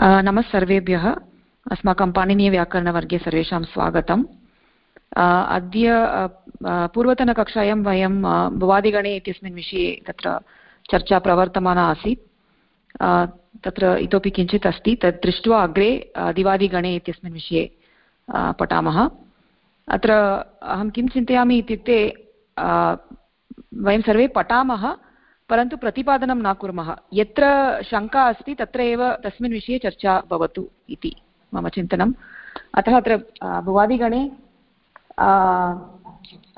नमः सर्वेभ्यः। अस्माकं पाणिनीयव्याकरणवर्गे सर्वेषां स्वागतम्। अद्य पूर्वतनकक्षायां वयं भवादिगणे इत्यस्मिन् विषये तत्र चर्चा प्रवर्तमाना आसीत्। तत्र इतोपि किञ्चित् अस्ति। तत् दृष्ट्वा अग्रे दिवादिगणे इत्यस्मिन् विषये पठामः। अत्र अहं किं चिन्तयामि इत्युक्ते वयं सर्वे पठामः। परन्तु प्रतिपादनं न कुर्मः। यत्र शङ्का अस्ति, तत्र एव तस्मिन् विषये चर्चा भवतु इति मम चिन्तनम्। अतः अत्र भुवादिगणे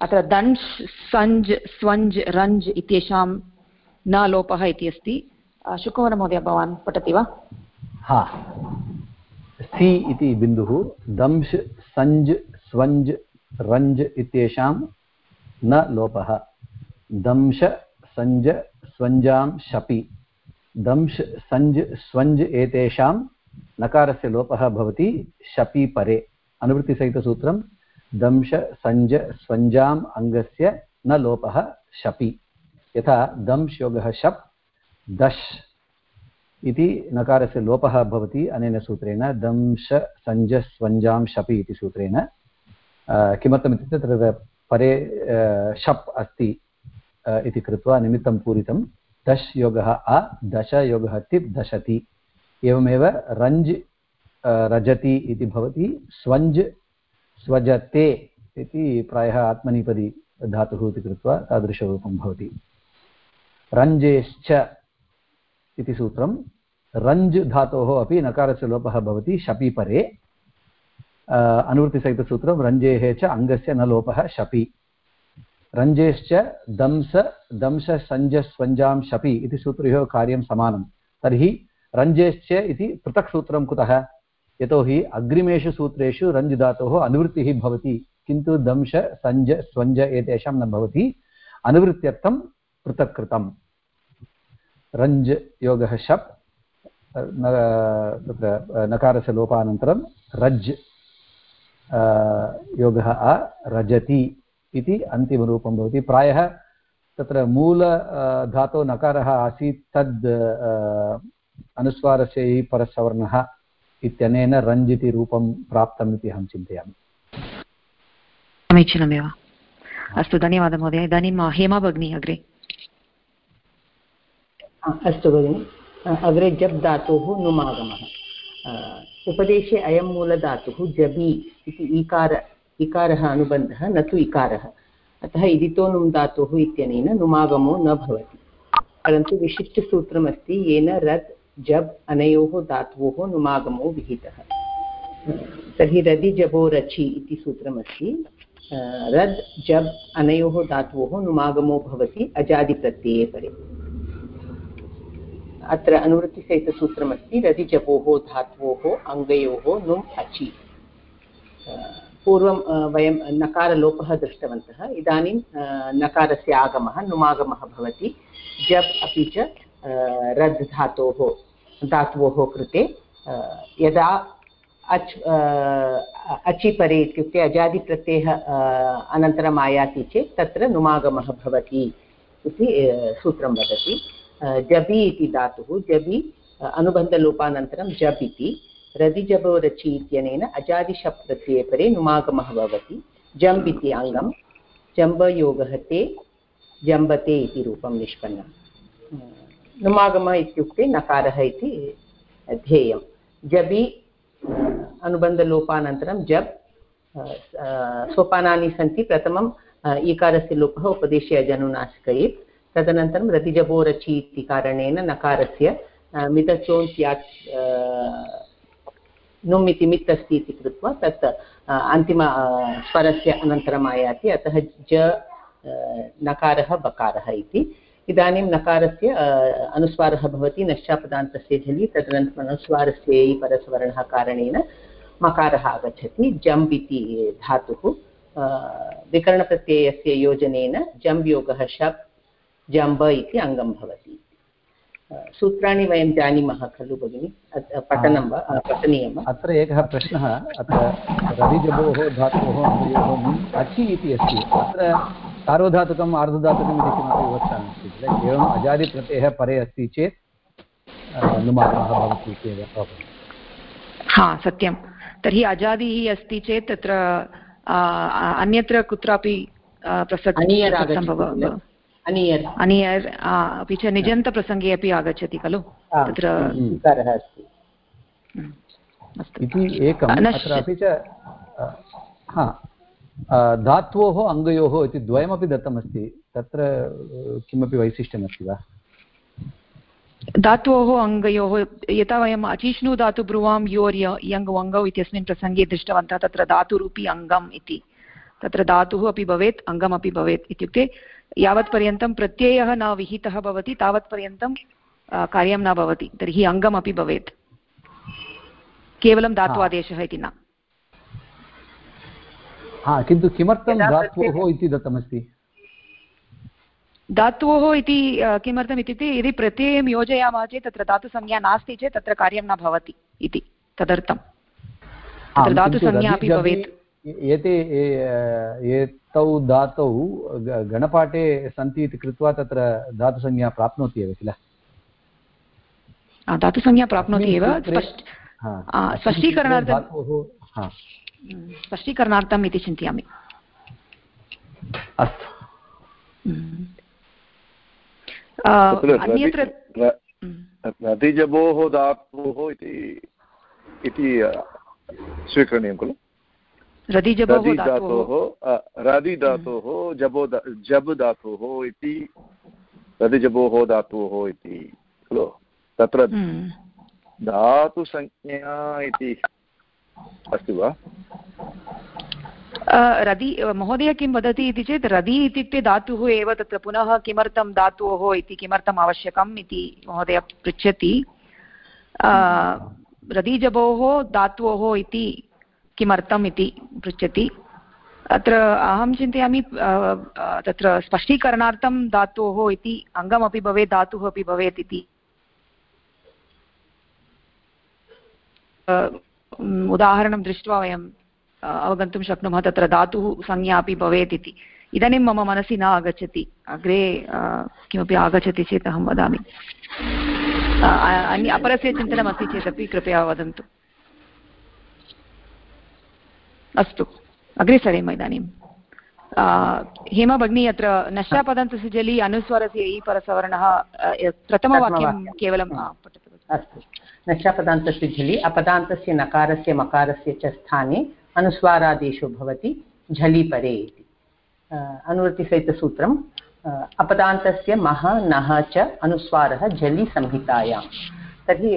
अत्र दंश् सञ्ज्, स्वञ्ज्, रञ्ज् इत्येषां न लोपः इति अस्ति। शुकवनमहोदय भवान् पठति वा? हा। सि इति बिन्दुः दंश् सञ्ज्, स्वञ्ज्, रञ्ज् इत्येषां न लोपः। दंश सञ्ज स्वञ्जां शपि। दंश् सञ्ज् स्वञ्ज् एतेषां नकारस्य लोपः भवति शपि परे। अनुवृत्तिसहितसूत्रं, दंश सञ्ज स्वञ्जाम् अङ्गस्य न लोपः शपि। यथा दंश् योगः शप्, दश् इति नकारस्य लोपः भवति अनेन सूत्रेण, दंश सञ्ज स्वञ्जां शपि इति सूत्रेण। किमर्थमित्युक्ते तत्र परे शप् अस्ति। इति कृत्वा निमित्तं पूरितं दश् योगः अ दशयोगः तिप् दशति। एवमेव रञ्ज् रजति इति भवति, स्वञ्ज्, स्वजते इति प्रायः आत्मनिपदि धातुः इति कृत्वा तादृशरूपं भवति। रञ्जेश्च इति सूत्रं, रञ्ज् धातोः अपि नकारस्य लोपः भवति, शपि परे। अनुवृत्तिसहितसूत्रं, रञ्जेः च अङ्गस्य न लोपः, शपि। रञ्जेश्च दंस दंशसञ्जस्वञ्जां शपि इति सूत्रयोः कार्यं समानं। तर्हि रञ्जेश्च इति पृथक् सूत्रं कुतः? यतोहि अग्रिमेषु सूत्रेषु रञ्ज् अनुवृत्तिः भवति, किन्तु दंश सञ्ज स्वञ्ज एतेषां न भवति। अनुवृत्त्यर्थं पृथक् कृतम् रञ्ज् योगः शप् तत्र, नकारस्य लोपानन्तरं रज् योगः अ, रजति। इति अन्तिमरूपं भवति। प्रायः तत्र मूल धातौ नकारः आसीत् तद् अनुस्वारस्य परसवर्णः इत्यनेन रञ्ज् इति रूपं प्राप्तम् इति अहं चिन्तयामि। समीचीनमेव। अस्तु धन्यवादः महोदय। इदानीं हेमा भगिनी अग्रे। अस्तु भगिनि। अग्रे जप् धातुः नुमागमः। उपदेशे अयं मूलधातुः जबि इति ईकार इकारः अनुबन्धः, न तु इकारः। अतः इदितो नुम् धातुः इत्यनेन नुमागमो न भवति। परन्तु विशिष्टसूत्रमस्ति, येन रत् जब्, अनयोः धातोः नुमागमो विहितः। तर्हि रदि जबो रचि इति सूत्रमस्ति। रद्, जब्, अनयोः धातोः नुमागमो भवति अजादिप्रत्यये परे। अत्र अनुवृत्तिसहितसूत्रमस्ति रदिजपोः धात्वोः, अङ्गयोः नुम् अचि। पूर्वं वयं नकारलोपः दृष्टवन्तः। इदानीं नकारस्य आगमः, नुमागमः भवति। जप् अपि च रद् धातोः, धात्वोः कृते यदा अच् अचिपरे इत्युक्ते अजादिप्रत्ययः अनन्तरम् आयाति चेत् तत्र नुमागमः भवति इति सूत्रं वदति। जबि इति धातुः, जबि अनुबन्धलोपानन्तरं जब् इति। रदिजबो रचि इत्यनेन अजादिशप् प्रत्यये परे नुमागमः भवति। जम्ब् इति अङ्गं जम्बयोगः ते, जम्बते इति रूपं निष्पन्नं नुमागमः इत्युक्ते नकारः इति ध्येयं जबि, अनुबन्धलोपानन्तरं जब् सोपानानि सन्ति, प्रथमम् ईकारस्य लोपः, उपदेशे अजनुनासिकये तदनन्तरं रतिजबोरचि इति कारणेन नकारस्य मितचोन्त्यात् नुम् इति मित् अस्ति इति कृत्वा तत् अन्तिम स्वरस्य अनन्तरम् आयाति, अतः ज नकारः बकारः इति। इदानीं नकारस्य अनुस्वारः भवति, नश्चापदान्तस्य झलि, तदनन्तरम् अनुस्वारस्य इ परस्वर्णः कारणेन मकारः आगच्छति। जम्ब् इति धातुः। विकरणप्रत्ययस्य योजनेन जम्ब् योगः शप्, जम्ब इति अङ्गं भवति। सूत्राणि वयं जानीमः खलु भगिनि? पठनं वा? पठनीयं वा? अत्र एकः प्रश्नः अत्र रविजभोः धातोः अङ्गयोः अचि इति अस्ति। अत्र सार्वधातुकम् आर्धधातुकम् इति किमपि व्यवस्था नास्ति। किल? एवम् अजादिप्रत्ययः परे अस्ति चेत् नुमाकः भवति इत्येव हा सत्यं। तर्हि अजादिः अस्ति चेत् तत्र अन्यत्र कुत्रापि प्रसक्तं अनियर् अनियर् अपि च निजन्तप्रसङ्गे अपि आगच्छति खलु? तत्र इति एकम्। अत्र अपि च हा धात्वोः अङ्गयोः इति द्वयमपि दत्तमस्ति। तत्र किमपि वैशिष्ट्यमस्ति वा? धातोः अङ्गयोः यथा वयम् अचिष्णु धातु ब्रुवां योर् यङ् वङ्गौ इत्यस्मिन् प्रसङ्गे दृष्टवन्तः तत्र धातुरूपी अङ्गम् इति। तत्र धातुः अपि भवेत् अङ्गमपि भवेत् इत्युक्ते यावत्पर्यन्तं प्रत्ययः न विहितः भवति तावत्पर्यन्तं कार्यं न भवति तर्हि अङ्गमपि भवेत्। केवलं धात्वादेशः इति न। हा किन्तु किमर्थं धात्वोः इति दत्तमस्ति? धातोः इति किमर्थम् इत्युक्ते यदि प्रत्ययं योजयामः चेत् तत्र धातुसंज्ञा नास्ति चेत् तत्र कार्यं न भवति इति तदर्थं तत्र धातुसंज्ञा अपि भवेत्। एते एतौ धातौ गणपाठे सन्ति इति कृत्वा तत्र धातुसंज्ञा प्राप्नोति एव किल? धातुसंज्ञा प्राप्नोति एव स्पष्टीकरणार्थं स्पष्टीकरणार्थम् इति चिन्तयामि। अस्तु। अन्यत्र रतिजभोः धातोः इति स्वीकरणीयं खलु? रदिधातोः रदिधातोः जबो जब् धातोः इति रदिजभोः धातोः इति खलु? तत्र धातुसंज्ञा इति अस्ति वा? रदि महोदय किं वदति इति चेत् रदि इत्युक्ते धातुः एव तत्र पुनः किमर्थं धातोः इति किमर्थम् आवश्यकम् इति महोदय पृच्छति। रदिजभोः धात्वोः इति किमर्थम् इति पृच्छति। अत्र अहं चिन्तयामि तत्र स्पष्टीकरणार्थं धातोः इति अङ्गमपि भवेत्, धातुः अपि भवेत् इति। उदाहरणं दृष्ट्वा वयं अवगन्तुं शक्नुमः, तत्र धातुः संज्ञा अपि भवेत् इति। इदानीं मम मनसि न आगच्छति। अग्रे किमपि आगच्छति चेत् अहं वदामि। अपरस्य चिन्तनमस्ति चेदपि, कृपया वदन्तु। अस्तु। अग्रे सरेम इदानीं हेमा भगिनी अत्र नशापदन्तस्य जलि अनुस्वरस्य इ परसवर्णः प्रथमवाक्यं केवलं पठतु। अस्तु। नशापदान्तस्य झलि अपदान्तस्य नकारस्य मकारस्य च स्थाने अनुस्वारादेशो भवति झलि परे इति। अनुवृत्तिसहितसूत्रम् अपदान्तस्य मः नः च अनुस्वारः झलि संहितायां। तर्हि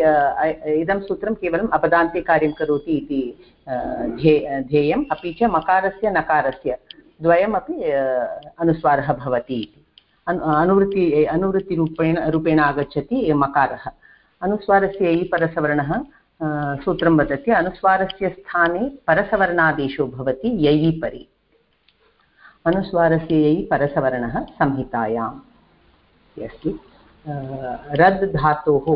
इदं सूत्रं केवलम् अपदान्ते कार्यं करोति इति ध्येयम्, अपि च मकारस्य नकारस्य द्वयमपि अनुस्वारः भवति इति। अनुवृत्ति अनुवृत्तिरूपेण, रूपेण आगच्छति मकारः। अनुस्वारस्य इ परसवर्णः सूत्रं वदति, अनुस्वारस्य स्थाने परसवर्णादेशो भवति ययि परि। अनुस्वारस्य ययि परसवर्णः संहितायाम् अस्ति रद् धातोः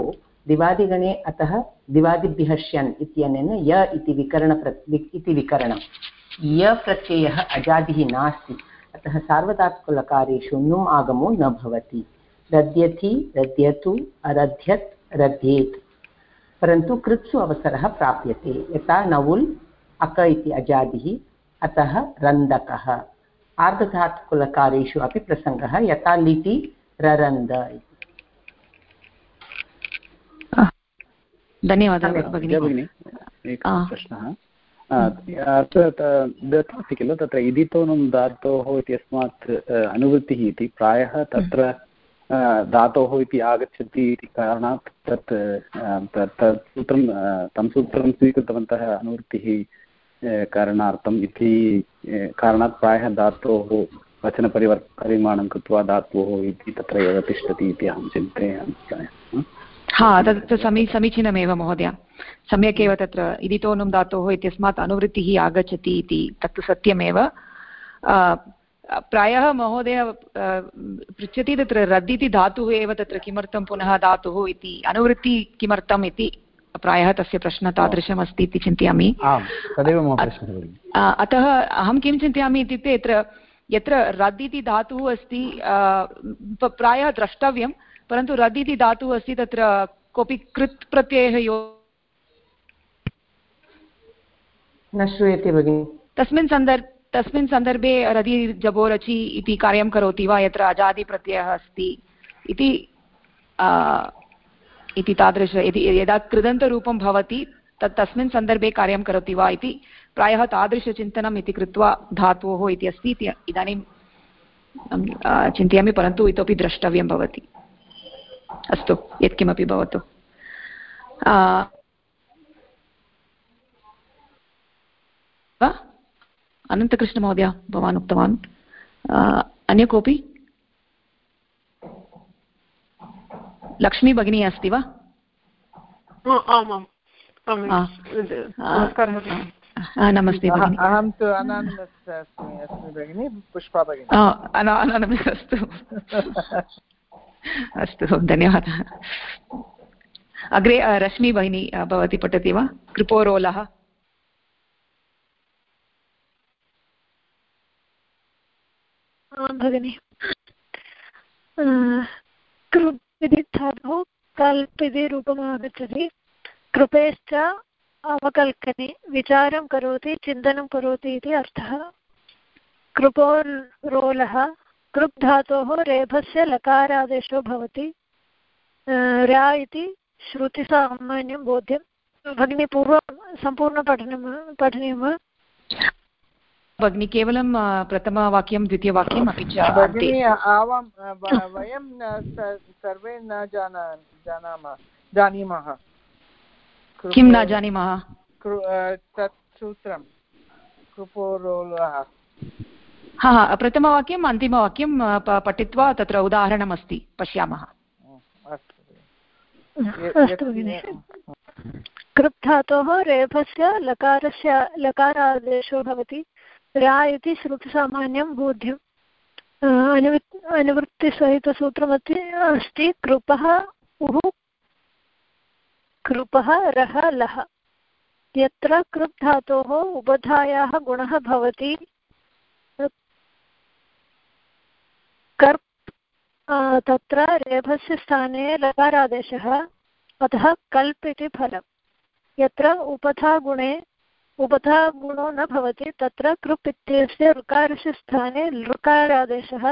दिवादिगणे अतः दिवादिभ्यः श्यन् इत्यनेन य इति विकरणप्र इति विकरणं। य प्रत्ययः अजादिः नास्ति। अतः सार्वधातुकलकारेषु नुम् आगमो न भवति। रद्यति रद्यतु, अरध्यत्, रध्येत्। परन्तु कृत्सु अवसरः प्राप्यते। यथा नवुल्, अक इति अजादिः, अतः रन्दकः। आर्धधातुकुलकारेषु अपि प्रसङ्गः, यथा लिटि, ररन्द धन्यवादः भगिनि। प्रश्नः। अत्र दत्तमस्ति किल? तत्र इदितोनं धातोः इत्यस्मात् अनुवृत्तिः इति। प्रायः तत्र धातोः इति आगच्छति इति कारणात् तत् तत् सूत्रं तं सूत्रं स्वीकृतवन्तः अनुवृत्तिः कारणार्थम् इति कारणात् प्रायः धातोः वचनपरिवर् परिमाणं कृत्वा धातोः इति तत्र एव तिष्ठति इति अहं चिन्तयामि हा तत् समी समीचीनमेव महोदय। सम्यक् एव तत्र इदितोनुं धातोः इत्यस्मात् अनुवृत्तिः आगच्छति इति तत्तु सत्यमेव। प्रायः महोदय पृच्छति तत्र रद् इति धातुः एव तत्र किमर्थं पुनः धातुः इति अनुवृत्ति किमर्थम् इति प्रायः तस्य प्रश्नः तादृशमस्ति इति चिन्तयामि। अतः अहं किं चिन्तयामि इत्युक्ते यत्र यत्र रद् इति धातुः अस्ति प्रायः द्रष्टव्यं परन्तु रद् इति धातुः अस्ति तत्र कोऽपि कृत् प्रत्ययः यो न श्रूयते भगिनि। तस्मिन् सन्दर् तस्मिन् सन्दर्भे रदि जबोरचि इति कार्यं करोति वा? यत्र अजादिप्रत्ययः अस्ति इति इति तादृश इति यदा कृदन्तरूपं भवति तत् तस्मिन् सन्दर्भे कार्यं करोति वा इति प्रायः तादृशचिन्तनम् इति कृत्वा धातोः इति अस्ति इति इदानीं चिन्तयामि परन्तु इतोपि द्रष्टव्यं भवति। अस्तु यत्किमपि भवतु। अनन्तकृष्णमहोदय भवान् उक्तवान्। अन्य कोऽपि? लक्ष्मी भगिनी अस्ति वा? आमाम्। नमस्ते अहं तु अनानमस् अस्मि अस्मि भगिनि पुष्पा भगिनी। अनानमस् अस्तु। अस्तु, धन्यवादः। अग्रे रश्मि भगिनी भवती पठति वा? कृपोरोलः। भगिनि। कृप् इति धातुः कल्प् इति रूपम् आगच्छति कृपेश्च अवकल्पने विचारं करोति, चिन्तनं करोति इति अर्थः। कृपोरोलः कृप् धातोः रेफस्य लकारादेशो भवति। रा इति श्रुतिसामान्यं बोध्यं। भगिनी पूर्वं सम्पूर्णपठनं पठनीयं वा? भगिनि केवलं प्रथमवाक्यं द्वितीयवाक्यम् अपि च आवां वयं सर्वे न जाना जानामः जानीमः। किं न जानीमः? तत् सूत्रं कृपोरोलः। हा हा प्रथमवाक्यम् अन्तिमवाक्यं पठित्वा तत्र उदाहरणमस्ति पश्यामः। कृप् धातोः रेफस्य लकारस्य लकारादेशो भवति। रा इति श्रुतिसामान्यं बोध्यम्। अनुवृत् अनुवृत्तिसहितसूत्रमपि अस्ति कृपः उः कृपः रः लः। यत्र कृप् धातोः उपधायाः गुणः भवति कर्प् तत्र रेफस्य स्थाने लकारादेशः, अतः कल्प् इति फलम्। यत्र उपधागुणे उपधागुणो न भवति, तत्र कृप् इत्यस्य ऋकारस्य स्थाने लृकारादेशः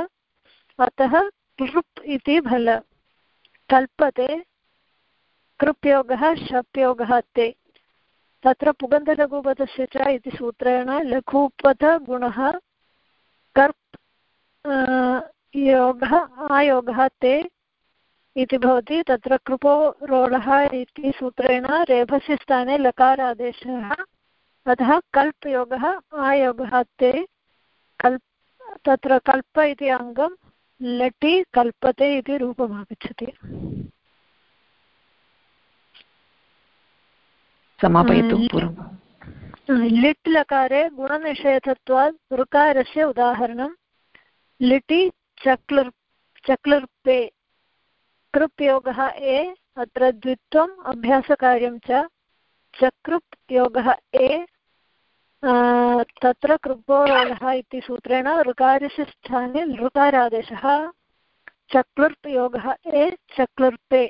अतः कृप् इति फल। कल्पते कृप्योगः, शप्योगः ते। तत्र पुगन्धलघुपदस्य च इति सूत्रेण लघुपदगुणः कर्प् योगः आयोगः ते इति भवति। तत्र कृपो रोढः इति सूत्रेण रेफस्य स्थाने लकारादेशः। अतः कल्पयोगः आयोगः ते कल्प तत्र कल्प इति अङ्गं लटि कल्पते इति रूपमागच्छति। समापयतु पूर्वं। लिट् लकारे गुणनिषेधत्वात् ऋकारस्य उदाहरणं। लिटि चक्लर् चक्लर्पे कृप् योगः ए, अत्र द्वित्वम् अभ्यासकार्यं च चकृप् योगः ए तत्र कृपोरोगः इति सूत्रेण ऋकारस्य स्थाने ऋकारादेशः चक्लर्प् योगः ए, चक्लर्पे।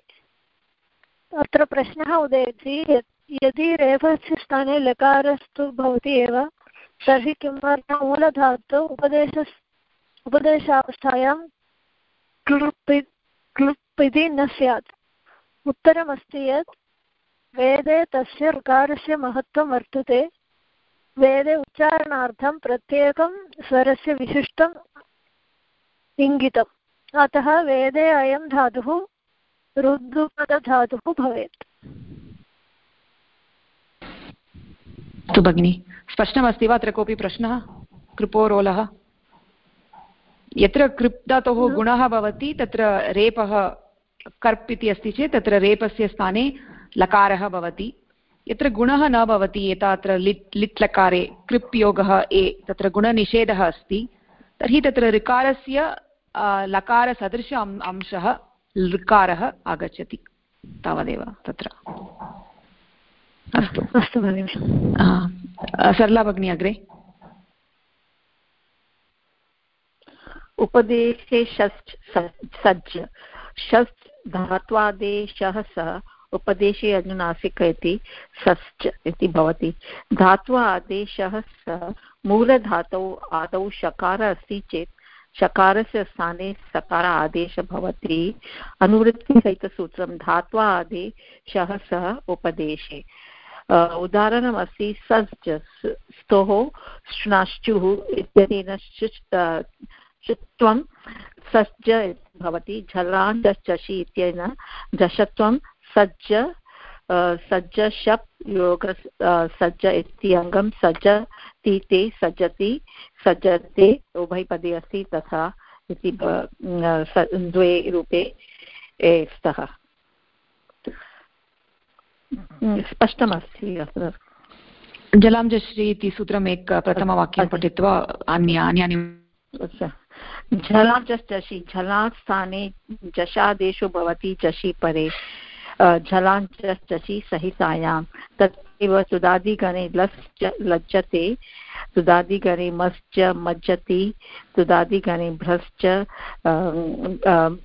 अत्र प्रश्नः उदेति यदि रेफस्य स्थाने लकारस्तु भवति एव, तर्हि किमर्थं मूलधातु उपदेश उपदेशावस्थायां क्लृप् क्लृप् इति न स्यात्। उत्तरमस्ति यत् वेदे तस्य ऋकारस्य महत्त्वं वर्तते। वेदे उच्चारणार्थं प्रत्येकं स्वरस्य विशिष्टम् इङ्गितम्। अतः वेदे अयं धातुः रुद्धुपदधातुः भवेत्। अस्तु भगिनि, स्पष्टमस्ति वा? अत्र कोऽपि प्रश्नः? कृपोरोलः यत्र कृप् धातोः गुणः भवति तत्र रेपः कर्प् इति अस्ति चेत् तत्र रेपस्य स्थाने लकारः भवति। यत्र गुणः न भवति यथा अत्र लिट् लिट् लकारे कृप् योगः ए तत्र गुणनिषेधः अस्ति। तर्हि तत्र ऋकारस्य लकारसदृश अंशः लृकारः आगच्छति तावदेव तत्र। अस्तु। अस्तु भगिनि सरला भगिनी अग्रे। उपदेशे षष् सज्ज। षष् धात्वादेशः सः उपदेशे अनुनासिक इति सश्च इति भवति। धात्वा आदेशः स मूलधातौ आदौ शकार अस्ति चेत् शकारस्य स्थाने सकार आदेशः भवति। अनुवृत्तिसहितसूत्रं धात्वा आदेशः सः उपदेशे। उदाहरणमस्ति सज्ज स्तोः श्नाश्चुः इत्यनेन शुत्वं सज्ज भवति झलान् झलाञ्जशि इत्यनेन झषत्वं सज्ज सज्ज शप् योग सज्ज इति अङ्गं सज्जति ते सज्जति सज्जते उभयपदे अस्ति तथा इति द्वे रूपे स्तः। स्पष्टमस्ति अत्र। जलाञ्जश्री इति सूत्रम् एक प्रथमवाक्यं पठित्वा अन्य अन्यानि झलाञ्जशि झलात् स्थाने, जशादेशो भवति, जशि परे। झलाञ्चि सहितायां। तथैव सुदादिगणे लश्च लज्जते, सुदादिगणे मश्च मज्जति, सुदादिगणे भ्रश्च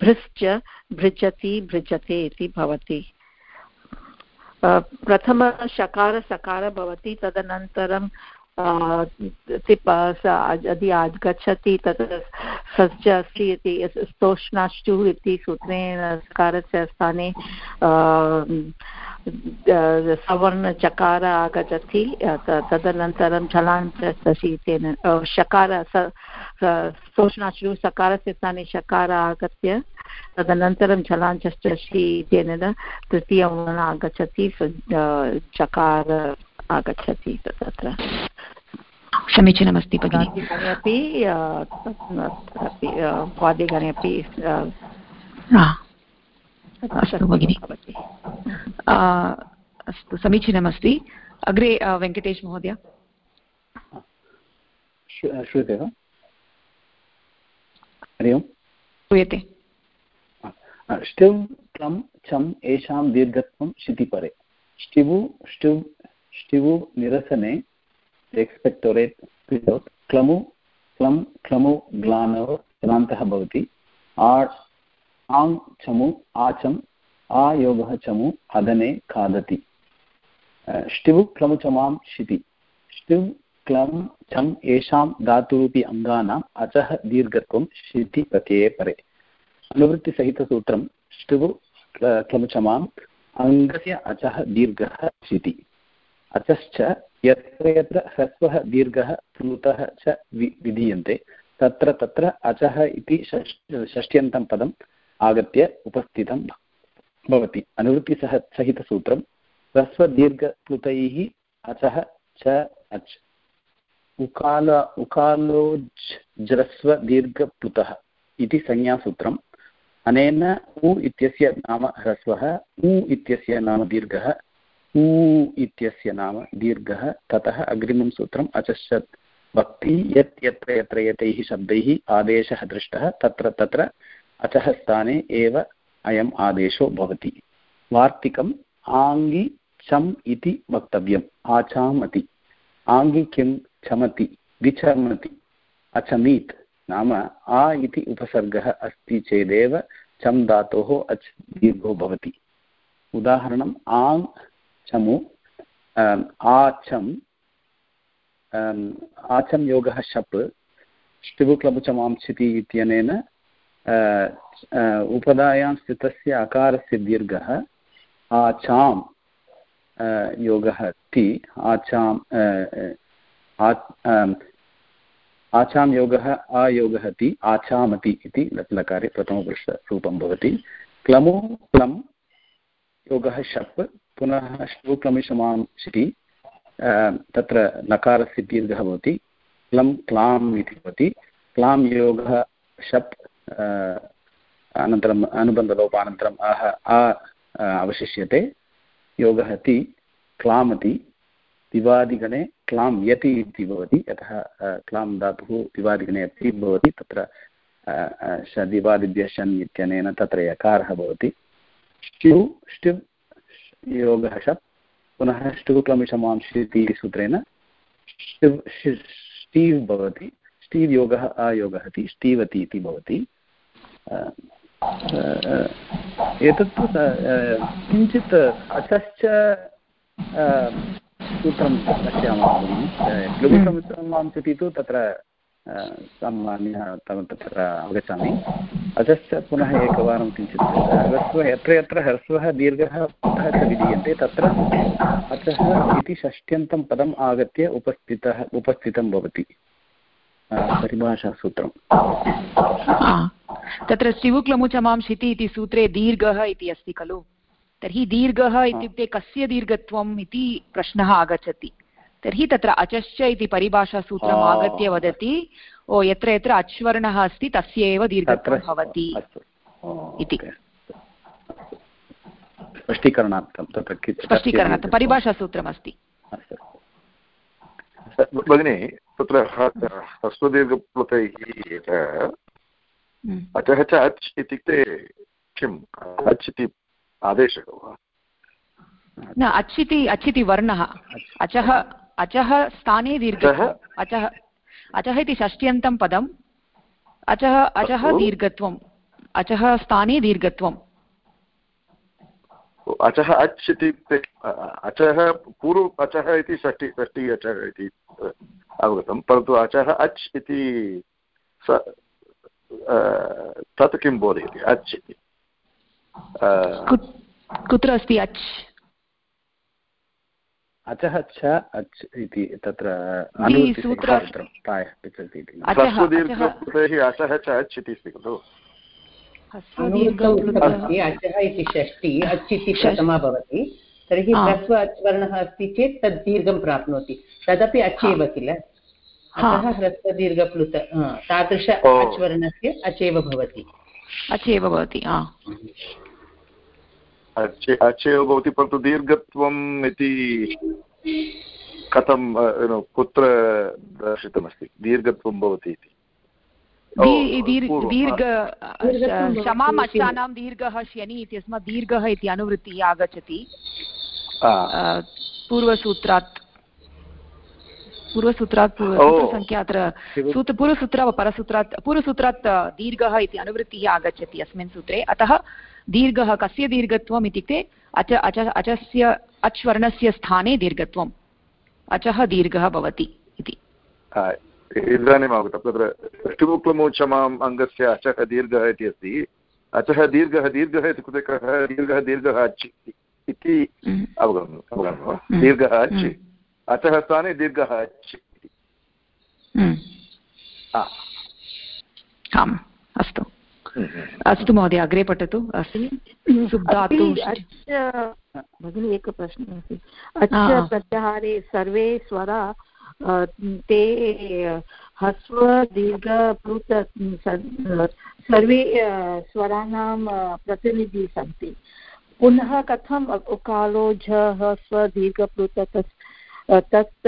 भृश्च भृजति भृजते इति भवति। प्रथमशकार सकार भवति, तदनन्तरं यदि आगच्छति तत् सज्ज अस्ति इति स्तोष्णाष्टुः इति सूत्रेण सकारस्य स्थाने सवर्णचकार आगच्छति तदनन्तरं झलाञ्चसि इत्येन शकार स्तोष्णाष्टुः सकारस्य स्थाने शकार आगत्य, तदनन्तरं झलाञ्चषि इत्यनेन तृतीयवर्ण आगच्छति चकार आगच्छति तत्र समीचीनमस्ति भगिनि। अपि वाद्यगणे अपि अस्तु भगिनि। अस्तु समीचीनमस्ति। अग्रे वेङ्कटेश महोदय। श्रूयते वा? हरि ओम्। श्रूयते। ष्टिव् क्लं चम् एषां दीर्घत्वं क्षितिपरे ष्टिवु ष्टिव् ष्टिवु निरसने एक्स्पेक्टोरेट् विदौट् क्लमु क्लं क्लमु ग्लानव क्लान्तः भवति। आ आङ् चमु, आचम् आयोगः चमु अदने खादति। ष्टिवु क्लमु शिति। ष्टिव् क्लं चम् येषां धातुरूपी अङ्गानाम् अचः दीर्घत्वं प्रत्यये परे। अनुवृत्तिसहितसूत्रं ष्टिवु क्लमुचमाम् अङ्गस्य अचः दीर्घः शिति। अचश्च यत्र यत्र ह्रस्वः दीर्घः प्लुतः च विधीयन्ते, तत्र तत्र अचः इति षष्ट्यन्तं पदम् आगत्य उपस्थितं भवति। अनुवृत्तिसह सहितसूत्रं ह्रस्वदीर्घप्लुतैः अचः च अच्। उकाल उकालोज्रस्वदीर्घप्लुतः इति संज्ञासूत्रम्। अनेन उ इत्यस्य नाम ह्रस्वः, उ इत्यस्य नाम दीर्घः ऊ इत्यस्य नाम दीर्घः, ततः अग्रिमं सूत्रम् अचश्चत् भक्ति यत् यत्र यत्र एतैः शब्दैः आदेशः दृष्टः, तत्र तत्र अचः स्थाने एव अयम् आदेशो भवति। वार्तिकम् आङ्गि चम् इति वक्तव्यम्। आचामति। आङ्गि किं? चमति। विचर्मति अचमीत् नाम आ इति उपसर्गः अस्ति चेदेव चम् धातोः अच् दीर्घो भवति। उदाहरणम् आङ् चमु आचम् आचं योगः शप् ष्टिबुक्लबुचमांसिति इत्यनेन उपधायां स्थितस्य अकारस्य दीर्घः आचां योगः ति आचां आचां योगः आयोगः ति, आचामति इति लट्लकारे प्रथमपुरुषरूपं भवति। क्लमु क्लं योगः शप् पुनः श्लोकमिषमां श्री तत्र नकारस्य दीर्घः भवति क्लं क्लाम् इति भवति, क्लां योगः शप् अनन्तरम् अनुबन्धलोपानन्तरम् अह आ अवशिष्यते, योगः ति क्लामति दिवादिगणे क्लां यति इति भवति, यतः क्लां धातुः दिवादिगणे अपि भवति, तत्र दिवादिभ्यः शन् इत्यनेन तत्र यकारः भवति। स्ट्यु स्ट्यु योगः शप् पुनः ष्टुक्लमिषमांशि इति सूत्रेण स्टीव् भवति। स्टीव् योगः अयोगः इति स्टीवति इति भवति एतत्तु किञ्चित् अचश्च सूत्रं पश्यामः क्लुबिसंसमांस् तु तत्र सामान्य तत्र अवगच्छामि। अचश्च पुनः एकवारं किञ्चित् ह्रस्वः यत्र यत्र ह्रस्वः दीर्घः पुनः च विधीयन्ते तत्र अचः इति षष्ट्यन्तं पदम् आगत्य उपस्थितः उपस्थितं भवति परिभाषासूत्रं तत्र शिवुक्लमुचमांशिति इति सूत्रे दीर्घः इति अस्ति खलु? तर्हि दीर्घः इत्युक्ते कस्य दीर्घत्वम् इति प्रश्नः आगच्छति। तर्हि तत्र अचश्च इति परिभाषासूत्रम् आगत्य वदति। ओ यत्र यत्र अच्वर्णः अस्ति तस्य एव दीर्घत्वं भवति इति। स्पष्टीकरणार्थं तत्र स्पष्टीकरणार्थं परिभाषासूत्रमस्ति। भगिनि तत्र ह्रस्वदीर्घप्लुतैः अचः च अच् इत्युक्ते किम् अच् इति आदेशः वा? न अच् इति अच् इति वर्णः। अचः अचः स्थाने दीर्घः अचः। अचः। इति षष्ट्यन्तं पदम्। अचः अचः दीर्घत्वम्। अचः स्थाने दीर्घत्वम्। अचः अच् इत्युक्ते अचः पूर्व अचः इति षष्टि षष्टि अचः इति अवगतं। परन्तु अचः अच् इति तत् किं बोधयति? अच् इति। कुत्र अस्ति अच्? अचः च अच् इति तत्र ह्रस्वदीर्घकृतेः अचः च अच् इति अस्ति खलु। अचः इति षष्टि अच् इति प्रथमा भवति। तर्हि ह्रस्व अच् वर्णः अस्ति चेत् तद् दीर्घं प्राप्नोति। तदपि अच् एव किल? अतः ह्रस्वदीर्घप्लुत तादृश अच् वर्णस्य अच् एव भवति। अच् एव भवति अच् एव भवति परन्तु दीर्घत्वम् इति कथं कुत्र दर्शितमस्ति? दीर्घत्वं भवति इति। दीर्घ क्षमाम् अष्टानां दीर्घः शनि इत्यस्मात् दीर्घः इति अनुवृत्तिः आगच्छति। पूर्वसूत्रात् पूर्वसूत्रात् सूत्रसङ्ख्या अत्र सूत्र पूर्वसूत्र परसूत्रात् पूर्वसूत्रात् दीर्घः इति अनुवृत्तिः आगच्छति अस्मिन् सूत्रे। अतः दीर्घः कस्य दीर्घत्वम् इत्युक्ते अच अच अचस्य अच् वर्णस्य स्थाने दीर्घत्वम्। अचः दीर्घः भवति इति। इदानीम् अवगतं तत्र ष्टिमुक्लमोचमाम् अङ्गस्य अचः दीर्घः इति अस्ति। अचः दीर्घः दीर्घः इत्युक्ते कः? दीर्घः दीर्घः अच् इति अवगमनं अवगमनं वा? दीर्घः अच् अचः स्थाने दीर्घः अच् इति। आम् अस्तु। अस्तु महोदय अग्रे पठतु। भगिनी एकः प्रश्नः अस्ति। अच्च प्रत्याहारे सर्वे स्वरा ते ह्रस्व दीर्घ प्लुत सर्वे स्वराणां प्रतिनिधि सन्ति। पुनः कथम् उकालो झ ह्रस्व दीर्घ प्लुत तत्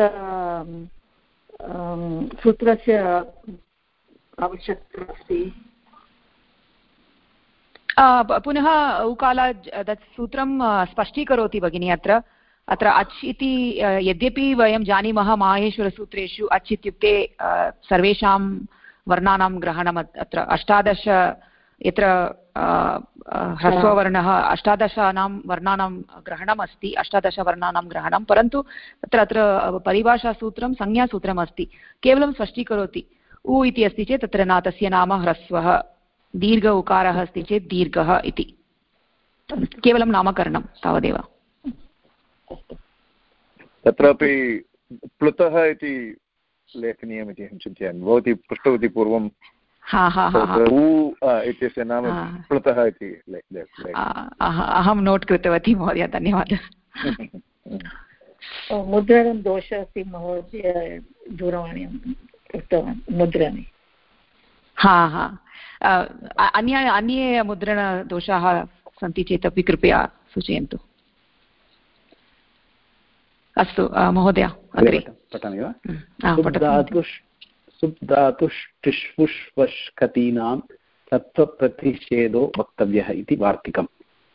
सूत्रस्य आवश्यकता अस्ति? पुनः उकाला तत् सूत्रं स्पष्टीकरोति भगिनी अत्र। अत्र अच् इति यद्यपि वयं जानीमः माहेश्वरसूत्रेषु, अच् इत्युक्ते सर्वेषां वर्णानां ग्रहणम् अत्र अष्टादश, यत्र ह्रस्ववर्णः अष्टादशानां वर्णानां ग्रहणम् अस्ति, अष्टादशवर्णानां ग्रहणं, परन्तु तत्र, अत्र परिभाषासूत्रं संज्ञासूत्रम् अस्ति केवलं स्पष्टीकरोति। उ इति अस्ति चेत् तत्र न, तस्य नाम ह्रस्वः। दीर्घ उकारः अस्ति चेत् दीर्घः इति। केवलं नामकरणं तावदेव। तत्रापि प्लुतः इति लेखनीयमिति अहं चिन्तयामि। भवती पृष्टवती पूर्वं इत्यस्य नाम प्लुतः इति अहं नोट् कृतवती महोदय धन्यवादः। मुद्रणं दोषः अस्ति महोदय दूरवाण्यां मुद्रणे। हा हा. अन्य अन्ये मुद्रणदोषाः सन्ति चेत् अपि कृपया सूचयन्तु. अस्तु महोदय अग्रे. पठामि वा? सुप्धातुष्टिष्पुष्वष्कतीनां तत्त्वप्रतिषेधो वक्तव्यः इति वार्तिकं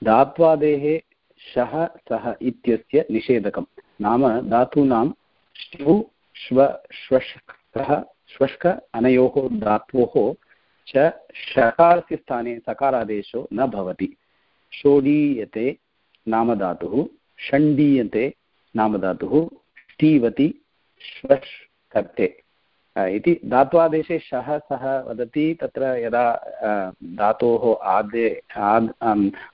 धात्वादेः शः सः इत्यस्य निषेधकं नाम धातूनां श्वु श्व श्वष्कः श्वष्क अनयोः धात्वोः च षकारस्य स्थाने सकारादेशो न भवति। षोडीयते नामधातुः, षण्डीयते नामधातुः, ष्टीवति श्वश् कर्ते इति धात्वादेशे शः सः वदति, तत्र यदा धातोः आदे, आद्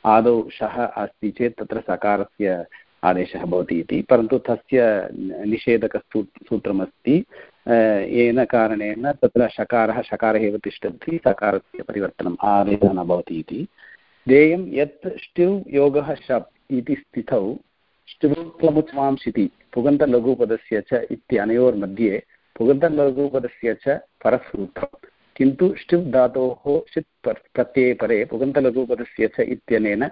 आदौ शः अस्ति चेत् तत्र सकारस्य आदेशः भवति इति। परन्तु तस्य निषेधकस्तू, सूत्रमस्ति। येन कारणेन तत्र शकारः शकारः एव तिष्ठति, सकारस्य परिवर्तनम् आदेशः न भवति इति। ध्येयं यत् ष्टिव् योगः शप् इति स्थितौ ष्टिवुक्लमुच्मांसिति पुगन्तलघुपदस्य च इत्यनयोर्मध्ये पुगन्तलघुपदस्य च परसूत्रं किन्तु ष्टिव् धातोः षित् प्रत्यये परे पुगन्तलघुपदस्य च इत्यनेन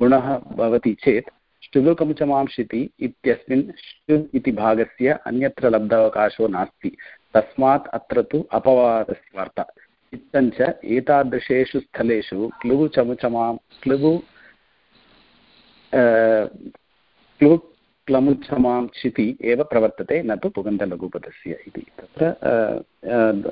गुणः भवति चेत् ष्टुलुकमुचमांशिति इत्यस्मिन् ष्टुल् इति भागस्य अन्यत्र लब्धावकाशो नास्ति। तस्मात् अत्र तु अपवादस्य वार्ता। इत्थञ्च एतादृशेषु स्थलेषु क्लुगु चमुचमां क्लु क्लमुचमां क्षिति एव प्रवर्तते, न तु पुगन्धलघुपदस्य इति। तत्र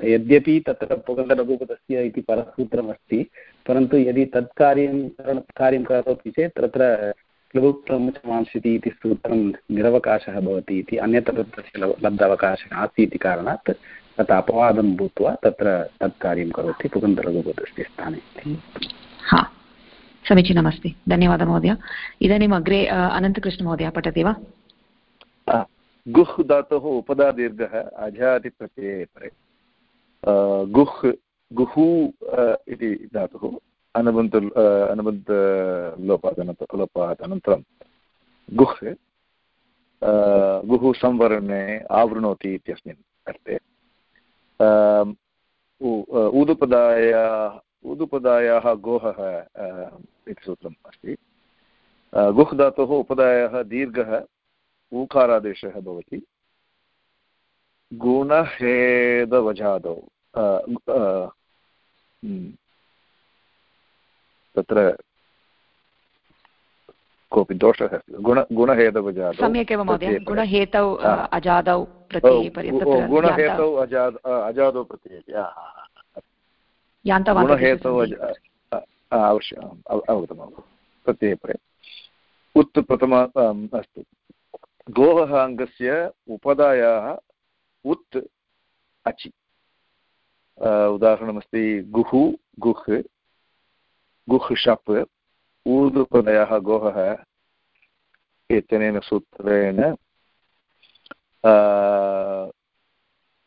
यद्यपि तत्र पुगन्धलघुपदस्य इति परसूत्रमस्ति, परन्तु यदि तत् कार्यं कार्यं करोति चेत् तत्र क्लुप्रमुचमांसिति इति सूत्रं निरवकाशः भवति इति अन्यत्र तस्य लब्धावकाशः नास्ति इति कारणात् तत् अपवादं भूत्वा तत्र तत् कार्यं करोति पुगन्धलघुपदस्य स्थाने। हा। समीचीनमस्ति। धन्यवादः महोदय। इदानीम् अग्रे अनन्तकृष्णमहोदय पठति वा? गुह् धातुः उपदादीर्घः अजादिप्रत्यये परे। गुह् गुहु इति धातुः। अनुबन्ध अनुबन्ध लोपात् लोपात् अनन्तरं गुह् गुः संवरणे आवृणोति इत्यस्मिन् अर्थे। ऊदुपदाय, ऊदुपदायाः गोहः इति सूत्रम् अस्ति। गुह् धातुः उपदायः दीर्घः, ऊकारादेशः भवति। गुणहेदवजादौ तत्र कोऽपि दोषः अस्ति। गुण सम्यक् एव महोदय। गुणहेतौ अजादौ गुणहेतौ अजाद गुणहेतौ अवश्यम् अवगतम् अवगतं प्रत्यये उत् प्रथम अस्तु। गोवः अङ्गस्य उपदायाः उत् अचि। उदाहरणमस्ति गुः गुह्। गुह् शप् ऊर्ध्वपदयः गोहः इत्यनेन सूत्रेण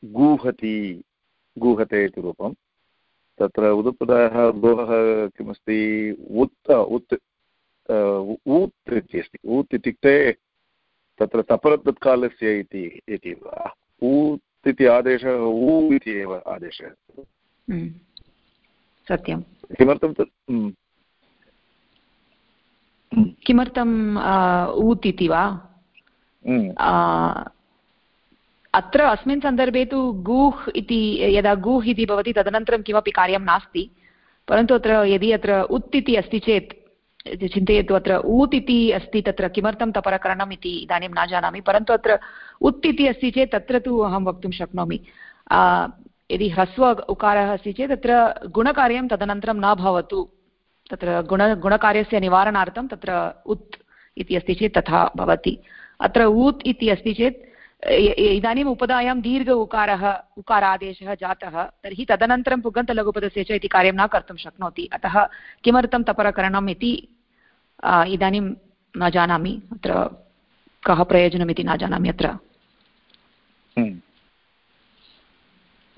गूहति, गूहते इति रूपं तत्र उदुपदयः गोहः किमस्ति? उत् उत् ऊत् इति अस्ति। ऊत् इत्युक्ते तत्र तपरतत्कालस्य इति इति वा? ऊत् इति आदेशः, ऊ इति एव आदेशः। सत्यं किमर्थं तत्? किमर्थम् ऊत् इति वा? अत्र अस्मिन् सन्दर्भे तु गूह् इति यदा गूह् इति भवति तदनन्तरं किमपि कार्यं नास्ति। परन्तु अत्र यदि अत्र उत् इति अस्ति चेत् चिन्तयतु अत्र ऊत् इति अस्ति तत्र किमर्थं तपरकरणम् इति इदानीं न जानामि। परन्तु अत्र उत् इति अस्ति चेत् तत्र तु अहं वक्तुं शक्नोमि। यदि ह्रस्व उकारः अस्ति चेत् तत्र गुणकार्यं तदनन्तरं न भवतु। तत्र गुण, गुणकार्यस्य निवारणार्थं तत्र उत् इति अस्ति चेत् तथा भवति। अत्र ऊत् इति अस्ति चेत् इदानीम् उपधायां दीर्घ उकारः, उकारादेशः जातः, तर्हि तदनन्तरं पुगन्तलघुपदस्य च इति कार्यं न कर्तुं शक्नोति। अतः किमर्थं तपरकरणम् इति इदानीं न जानामि। अत्र कः प्रयोजनम् इति न जानामि अत्र।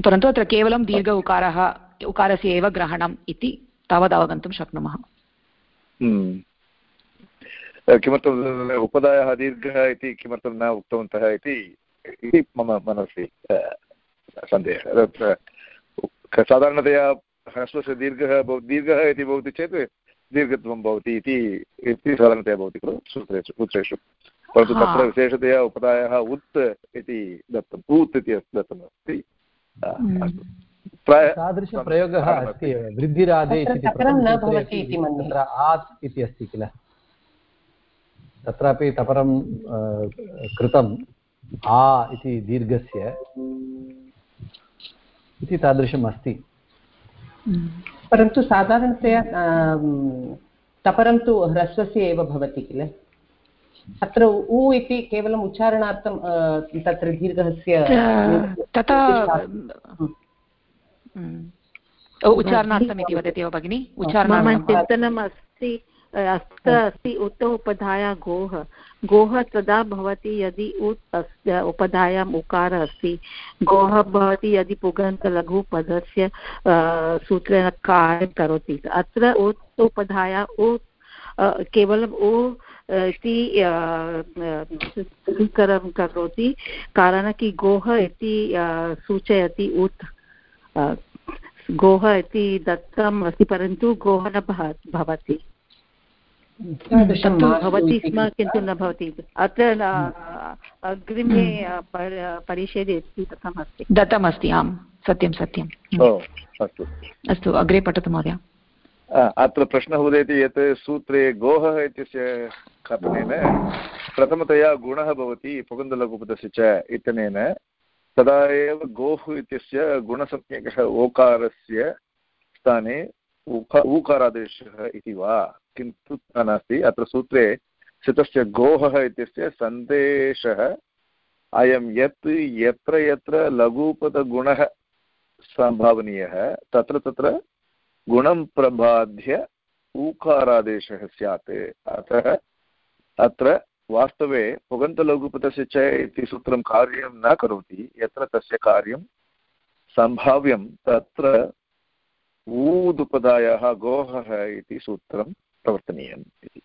परन्तु अत्र केवलं दीर्घ उकारः उकारस्य एव ग्रहणम् इति तावत् शक्नुमः। किमर्थम् उपदायः दीर्घः इति किमर्थं न उक्तवन्तः इति मम मनसि सन्देहः। तत्र साधारणतया ह्रस्वस्य दीर्घः दीर्घः इति भवति चेत् दीर्घत्वं भवति इति साधारणतया भवति खलु सूत्रेषु सूत्रेषु। परन्तु तत्र विशेषतया उपदायः उत् इति दत्तम् ऊत् इति दत्तमस्ति तादृशप्रयोगः अस्ति एव। वृद्धिरादेश इति तत्र आत् इति अस्ति किल? तत्रापि तपरं कृतम् आ इति दीर्घस्य इति तादृशम् अस्ति। परन्तु साधारणतया तपरं तु ह्रस्वस्य एव भवति किल? अत्र उ इति केवलम् उच्चारणार्थं तत्र दीर्घस्य तथा उच्चारणार्थम् इति वदति वा भगिनि? उच्चारणार्थं चिन्तनम् अस्ति अत्र अस्ति उत उपधाया गोः गोः तदा भवति यदि उत् उपधायाम् उकार अस्ति। गोः भवति यदि पुगन्तलघुपदस्य सूत्रेण कार्यं करोति। अत्र उत् उपधाया उ केवलम् उ इति स्वीकरणं करोति कारणं कि गोः इति सूचयति उत् गोः इति दत्तम् अस्ति परन्तु गोः न भवति। भवति स्म किन्तु न भवति। अत्र अग्रिमे परिषदे दत्तमस्ति। दत्तमस्ति आम् सत्यं सत्यम् अस्तु। अस्तु अग्रे पठतु महोदय। अत्र प्रश्नः उदेति यत् सूत्रे गोः इत्यस्य कथनेन प्रथमतया गुणः भवति पुगन्धलघुपदस्य च इत्यनेन, तदा एव गोः इत्यस्य गुणसंज्ञकः ओकारस्य स्थाने उक ऊकारादेशः इति वा, किन्तु नास्ति। अत्र सूत्रे स्थितस्य गोः इत्यस्य सन्देशः अयं यत् यत्र यत्र लघुपदगुणः सम्भावनीयः, तत्र तत्र गुणं प्रबाध्य ऊकारादेशः स्यात्. अतः अत्र वास्तवे पुगन्तलघुपतस्य च इति सूत्रं कार्यं न करोति यत्र तस्य कार्यं सम्भाव्यं तत्र ऊदुपदायाः गोहः इति सूत्रं प्रवर्तनीयम् इति।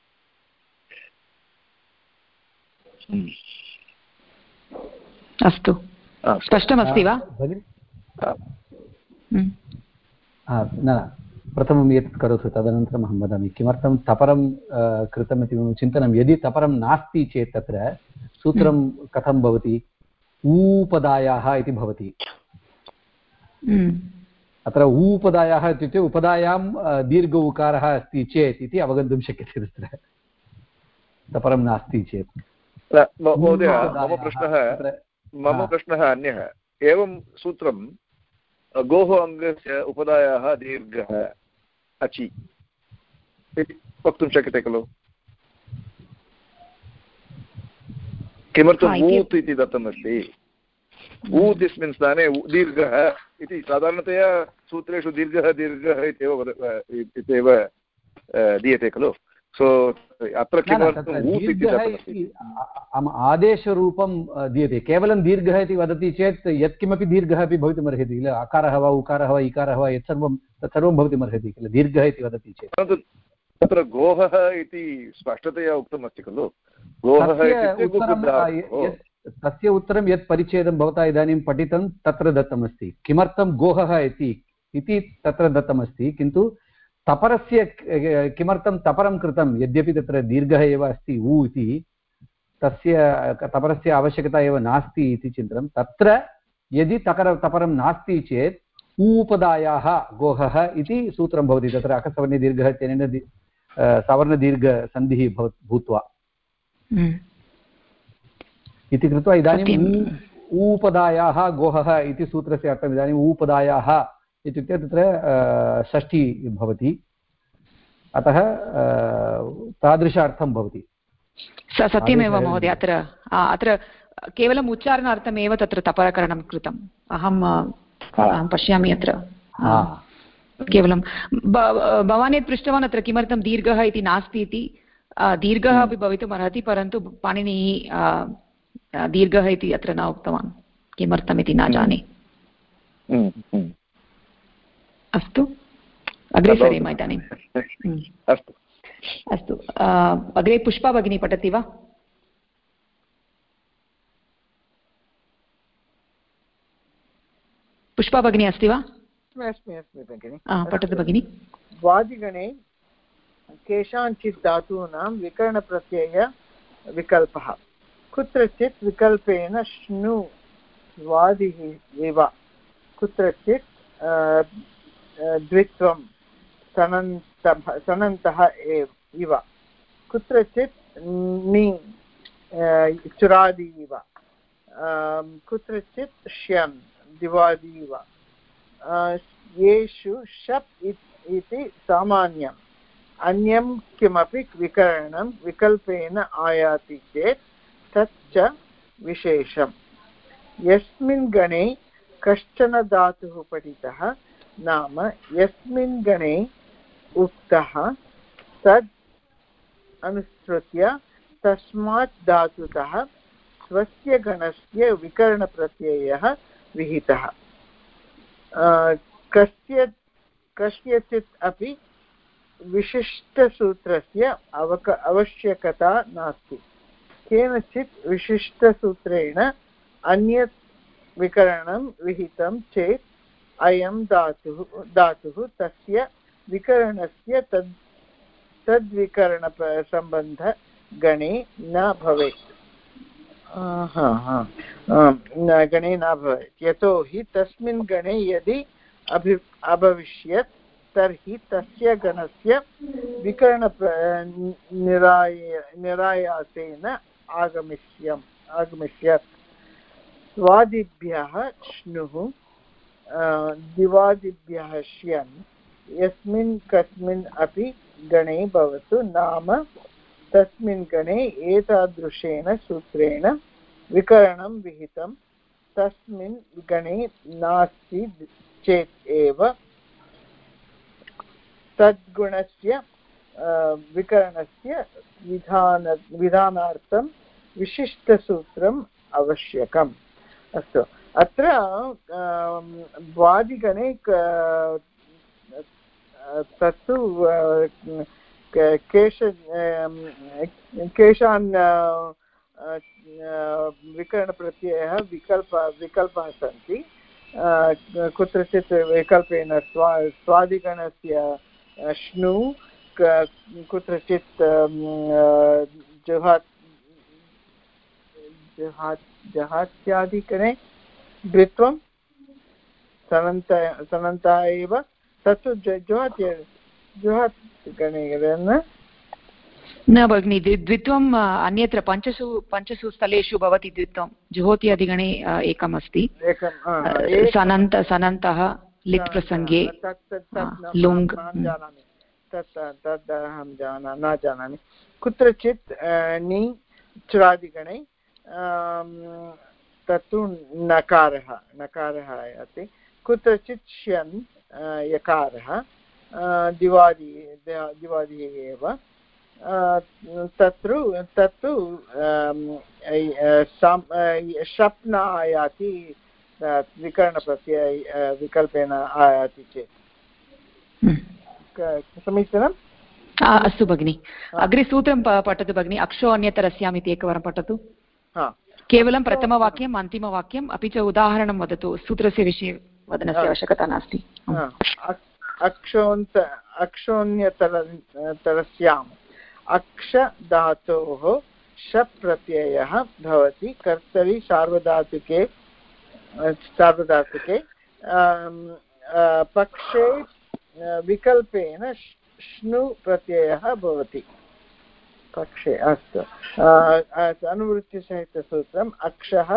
अस्तु। स्पष्टमस्ति वा? न प्रथमम् एतत् करोतु तदनन्तरम् अहं वदामि किमर्थं तपरं कृतमिति मम चिन्तनं यदि तपरं नास्ति चेत् तत्र सूत्रं कथं भवति? ऊपदायाः इति भवति। अत्र ऊपदायाः इत्युक्ते उपदायां दीर्घ उकारः अस्ति चेत् इति अवगन्तुं शक्यते तत्र। तपरं नास्ति चेत्। महोदय मम प्रश्नः मम प्रश्नः अन्यः। एवं सूत्रं गोः अङ्गस्य उपदायाः दीर्घः। अचि इति वक्तुं शक्यते खलु किमर्थं ऊत् इति दत्तमस्ति। ऊत् इस्मिन् स्थाने दीर्घः इति साधारणतया सूत्रेषु दीर्घः दीर्घः इत्येव इत्येव दीयते खलु। सो अत्र आदेशरूपं दीयते। केवलं दीर्घः इति वदति चेत् यत्किमपि दीर्घः अपि भवितुमर्हति किल? अकारः वा उकारः वा इकारः वा यत्सर्वं तत्सर्वं भवितुमर्हति किल? दीर्घः इति वदति चेत्। परन्तु तत्र गोहः इति स्पष्टतया उक्तमस्ति खलु? गोहः तस्य उत्तरं यत् परिच्छेदं भवता इदानीं पठितं तत्र दत्तमस्ति। किमर्थं गोहः इति इति तत्र दत्तमस्ति किन्तु तपरस्य किमर्थं तपरं कृतं? यद्यपि तत्र दीर्घः एव अस्ति उ इति तस्य तपरस्य आवश्यकता एव नास्ति इति चिन्तनं। तत्र यदि तकर तपरं नास्ति चेत् ऊपदायाः गोहः इति सूत्रं भवति। तत्र अकसवर्णदीर्घः इत्यनेन सवर्णदीर्घसन्धिः भव भूत्वा। इति कृत्वा इदानीम् ऊपदायाः गोहः इति सूत्रस्य अर्थम् इदानीम् ऊपदायाः इत्युक्ते तत्र षष्ठी भवति। अतः तादृश अर्थं भवति। सत्यमेव महोदय अत्र अत्र केवलम् उच्चारणार्थमेव तत्र तपरकरणं कृतम्। अहं पश्यामि अत्र। केवलं भवान् यत् पृष्टवान् अत्र किमर्थं दीर्घः इति नास्ति इति। दीर्घः अपि भवितुम् अर्हति परन्तु पाणिनिः दीर्घः इति अत्र न उक्तवान्। किमर्थमिति न जाने। अस्तु। अग्रे सरेम इदानीम् अस्तु। अस्तु। अग्रे पुष्पा भगिनी पठति वा? पुष्पा भगिनी अस्ति वा? अस्मि अस्मि भगिनि। पठतु भगिनि। वादिगणे केषाञ्चित् धातूनां विकरणप्रत्ययविकल्पः कुत्रचित् विकल्पेन श्नु वादिः इव कुत्रचित् द्वित्वं सनन्तः सनन्तः एव, इव। कुत्रचित् नि चुरादि इव। कुत्रचित् श्यन्, दिवादि इव। येषु शप् इति सामान्यम्। अन्यं किमपि विकरणं विकल्पेन आयाति चेत् तच्च विशेषम्। यस्मिन् गणे कश्चन धातुः पठितः नाम यस्मिन् गणे उक्तः तद् अनुसृत्य तस्मात् धातुतः स्वस्य गणस्य विकरणप्रत्ययः विहितः। कस्य, कस्यचित् अपि विशिष्टसूत्रस्य अवक, आवश्यकता नास्ति। केनचित् विशिष्टसूत्रेण अन्यत् विकरणं विहितं चेत् अयं धातुः धातुः तस्य विकरणस्य तद्, तद्विकरणसम्बन्धगणे न भवेत्। गणे न भवेत्। यतोहि तस्मिन् गणे यदि अभि, अभविष्यत्, तर्हि तस्य गणस्य विकरण निराय, निरायासेन आगमिष्यम्, आगमिष्यत्। स्वादिभ्यः श्नुः। दिवादिभ्यः श्यन् यस्मिन् कस्मिन् अपि गणे भवतु नाम तस्मिन् गणे एतादृशेन सूत्रेण विकरणं विहितं, तस्मिन् गणे नास्ति चेत् एव तद्गुणस्य विकरणस्य विधान, विधानार्थं विशिष्टसूत्रम् आवश्यकम्। अस्तु। अत्र वादिगणे तत्तु केश केषान् विकरणप्रत्ययः विकल्प, विकल्पाः सन्ति। कुत्रचित् विकल्पेन स्वा, स्वादिगणस्य श्नु कुत्रचित् जुहात् जुहात्, जहात्यादिगणे द्वित्वं सनन्त सनन्ता एव तत्तु जुहात् जुहात् गणे न? न भगिनि द्वित्वम् अन्यत्र पञ्चसु पञ्चसु स्थलेषु भवति द्वित्वं। जुहोति अधिगणे एकम् अस्ति सनन्त सनन्तः लिट् प्रसङ्गे। लुङ् तत् तद् अहं जाना न जानामि। कुत्रचित् नि चुरादिगणे तत्तु नकारः नकारः आयाति कुत्रचित् श्यन् यकारः दिवादि दिवादिः एव। तत्र तत्तु शप् न आयाति विकरणप्रत्यय विकल्पेन आयाति चेत्। हम्म। समीचीनम्? अस्तु भगिनि। अग्रे सूत्रं पठतु भगिनि। अक्षो अन्यतरस्याम् इति एकवारं पठतु। केवलं प्रथमवाक्यम् अन्तिमवाक्यम् अपि च उदाहरणं वदतु सूत्रस्य विषये वदनस्य आवश्यकता नास्ति. अक्षोन्त अक्षोन्यतर तरस्याम् अक्षधातोः शप् प्रत्ययः भवति कर्तरि सार्वधातुके सार्वधातुके पक्षे विकल्पेन श्नु प्रत्ययः भवति। पक्षे अस्तु। अनुवृत्तिसहितसूत्रम्, अक्षः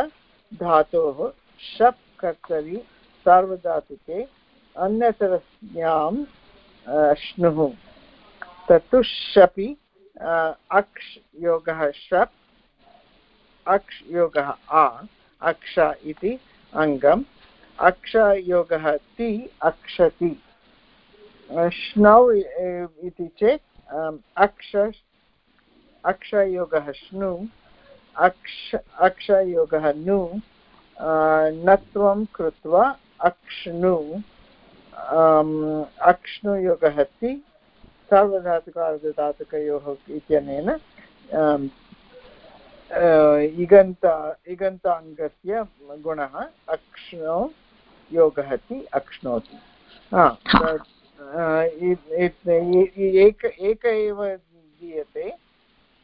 धातोः, शप् कर्तरि, सार्वधातुके अन्यतरस्यां श्नुः तत्तु शपि अक्ष् योगः शप्, अक्ष् योगः आ, अक्ष इति अङ्गम् अक्षयोगः ति, अक्षति। श्नौ इति चेत् अक्ष अक्षयोगः श्नु अक्ष अक्षयोगः नु नत्वं कृत्वा अक्ष्णु। अक्ष्णुयोगः ति सार्वधातुकार्धधातुकयोः इत्यनेन इगन्त इगन्ताङ्गस्य गुणः अक्ष्णो योगः ति अक्ष्णोति। एक एक एव दीयते।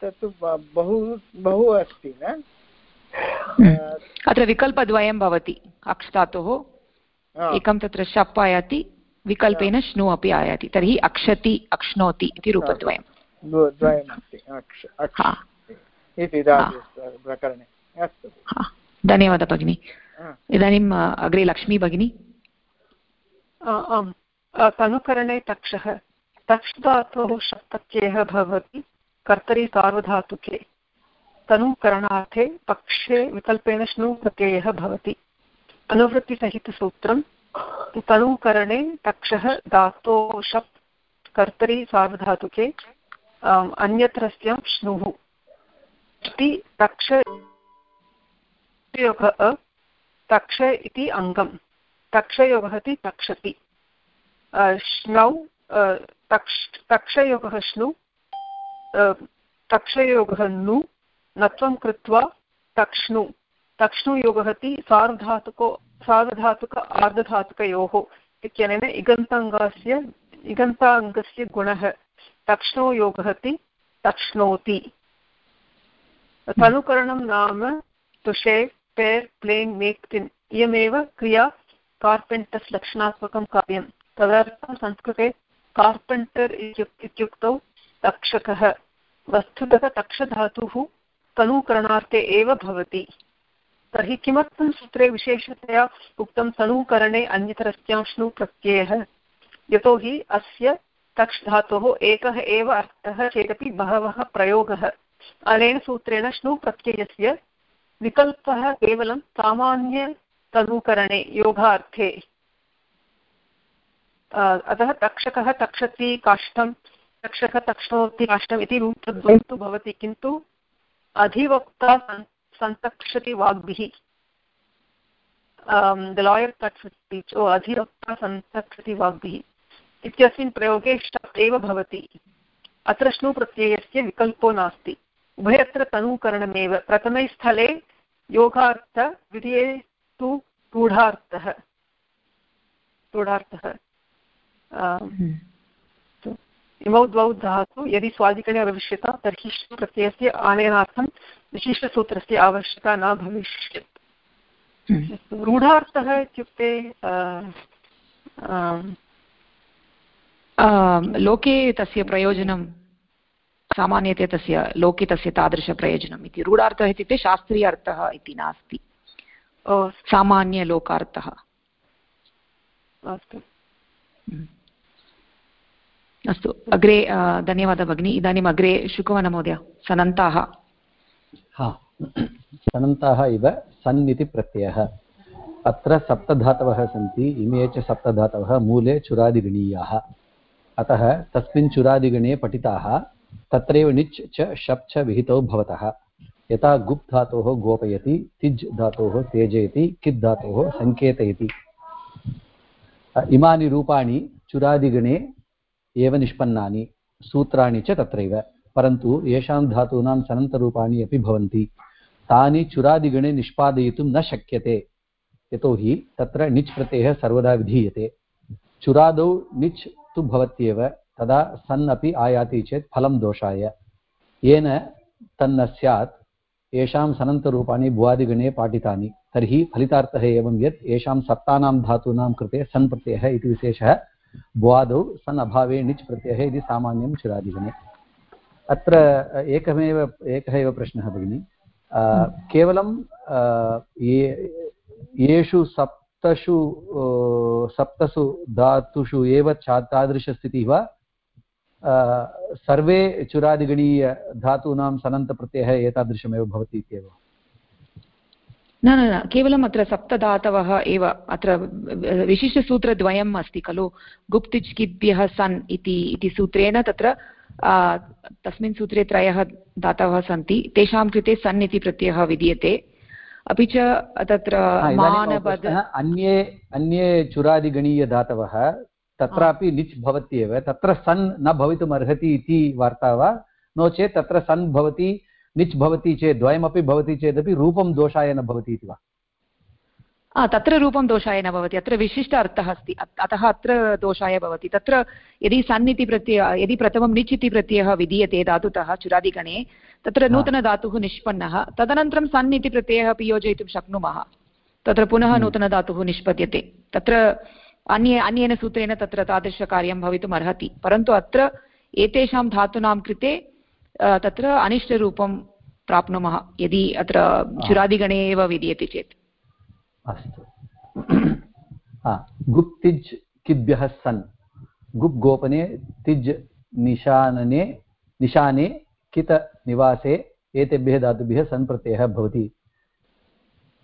तत्तु बहु बहु अस्ति न? अत्र विकल्पद्वयं भवति अक्ष् धातोः एकं तत्र शप् आयाति विकल्पेन श्नु अपि आयाति तर्हि अक्षति अक्ष्णोति इति रूपद्वयं प्रकरणे। अस्तु। धन्यवादः भगिनि। इदानीम् अग्रे लक्ष्मी भगिनी। आम्। तनुकरणे तक्षः। तक्ष् धातोः शप्तत्ययः भवति? कर्तरि सार्वधातुके। तनुकरणार्थे पक्षे विकल्पेन श्नु प्रत्ययः भवति। अनुवृत्तिसहितसूत्रं तनुकरणे तक्षः धातोः शप् कर्तरि सार्वधातुके अन्यत्रस्य श्नुः इति तक्ष तक्ष इति अङ्गं तक्षयोगः इति तक्षति। श्नौ तक्ष तक्षयोगः श्नु तक्षयोगः नु नत्वं कृत्वा तक्ष्णु। तक्ष्णुयोगः इति सार्वधातुको सार्वधातुक आर्धधातुकयोः इत्यनेन इगन्ताङ्गस्य इगन्ताङ्गस्य गुणः। तक्ष्णोयोगः इति तक्ष्णोति। तनुकरणं नाम तुषे, पेर्, प्लेन् मेक् तिन् इयमेव क्रिया कार्पेण्टर्स् लक्षणात्मकं कार्यं। तदर्थं संस्कृते कार्पेण्टर् इत्युक्तौ तक्षकः। वस्तुतः तक्षधातुः तनूकरणार्थे एव भवति। तर्हि किमर्थं सूत्रे विशेषतया उक्तं तनूकरणे अन्यतरस्यां श्नु प्रत्ययः? यतोहि अस्य तक्ष् धातोः एकः एव अर्थः चेदपि बहवः प्रयोगः। अनेन सूत्रेण श्नु प्रत्ययस्य विकल्पः केवलं सामान्यतनूकरणे योगार्थे। अतः तक्षकः तक्षति काष्ठं तक्षकः तक्ष्णोति काष्ठम् इति रूपद्वयं तु भवति, किन्तु अधिवक्ता सन्तक्षति वाग्भिः। द लायर् स्पीच् ओ, अधिवक्ता सन्तक्षति वाग्भिः। इत्यस्मिन् प्रयोगे शप् एव भवति। अत्र श्नु प्रत्ययस्य विकल्पो नास्ति। उभयत्र तनूकरणमेव। प्रथमे स्थले योगार्थ, द्वितीये तु रूढार्थः। रूढार्थः। इमौ द्वौ धातु यदि स्वादिकणे भविष्यत तर्हि प्रत्ययस्य आनयनार्थं विशिष्टसूत्रस्य आवश्यकता न भविष्यत्। रूढार्थः इत्युक्ते लोके तस्य प्रयोजनं सामान्यतया तस्य लोके तस्य तादृशप्रयोजनम् इति। रूढार्थः इत्युक्ते शास्त्रीय अर्थः इति नास्ति। सामान्यलोकार्थः। अस्तु। अस्तु, अग्रे धन्यवादः भगिनी, इदानीम् अग्रे शुकवनमहोदय, सनन्ताः। हा, सनन्ताः इव सन् इति प्रत्ययः। अत्र सप्तधातवः सन्ति, इमे च सप्तधातवः, मूले चुरादिगणीयाः। अतः तस्मिन् चुरादिगणे पठिताः, तत्रैव निच् च शप् च विहितौ भवतः। यथा गुप् धातोः गोपयति, तिज् धातोः तेजयति किद् धातोः सङ्केतयति। इमानि रूपाणि चुरादिगणे एव निष्पन्नानि सूत्राणि च तत्रैव, परन्तु येषां धातूनां सनन्तरूपाणि अपि भवन्ति। तानि चुरादिगणे निष्पादयितुं न शक्यते। यतोहि तत्र निच् प्रत्ययः सर्वदा विधीयते। चुरादौ निच् तु भवत्येव, तदा सन् अपि आयाति चेत् फलं दोषाय। येन तन्न स्यात्, येषां सनन्तरूपाणि भुवादिगणे पाठितानि। तर्हि फलितार्थः एवं यत् येषां धातूनां कृते सन् प्रत्ययः इति विशेषः भुवादौ सन् अभावे णिच् प्रत्ययः इति सामान्यं चिरादिगणे। अत्र एकमेव, एकः एव प्रश्नः भगिनि। केवलं येषु सप्तषु सप्तसु धातुषु एव तादृशस्थितिः वा? सर्वे चुरादिगणीयधातूनां सनन्तप्रत्ययः एतादृशमेव भवति इत्येव। न न न केवलम् अत्र सप्तधातवः एव अत्र विशिष्टसूत्रद्वयम् अस्ति खलु गुप्तिच्किभ्यः सन् इति इति सूत्रेण तत्र तस्मिन् सूत्रे त्रयः धातवः सन्ति तेषां कृते सन् इति प्रत्ययः विधीयते अपि च तत्र मानपद अन्ये अन्ये चुरादिगणीयधातवः तत्रापि निच् भवत्येव तत्र सन् न भवितुमर्हति इति वार्ता वा? नो चेत् तत्र सन् भवति निच् भवति चेत् द्वयमपि भवति चेदपि रूपं दोषाय न भवति इति वा? तत्र रूपं दोषाय न भवति अत्र विशिष्ट अर्थः अस्ति अतः अत्र दोषाय भवति। तत्र यदि सन् इति प्रत्यय यदि प्रथमं निच् इति प्रत्ययः विधीयते धातुतः चुरादिगणे तत्र नूतनधातुः निष्पन्नः तदनन्तरं सन् इति प्रत्ययः अपि योजयितुं शक्नुमः। तत्र पुनः हम्म। नूतनधातुः निष्पद्यते। तत्र अन्ये अन्येन सूत्रेण तत्र तादृशकार्यं भवितुम् अर्हति परन्तु अत्र एतेषां धातूनां कृते तत्र अनिष्टरूपं प्राप्नुमः यदि अत्र चुरादिगणे एव विधीयते चेत्। अस्तु। गुप्तिज् किद्भ्यः सन्? गुप् गोपने तिज् निशानने निशाने कितनिवासे एतेभ्यः धातुभ्यः सन् प्रत्ययः भवति।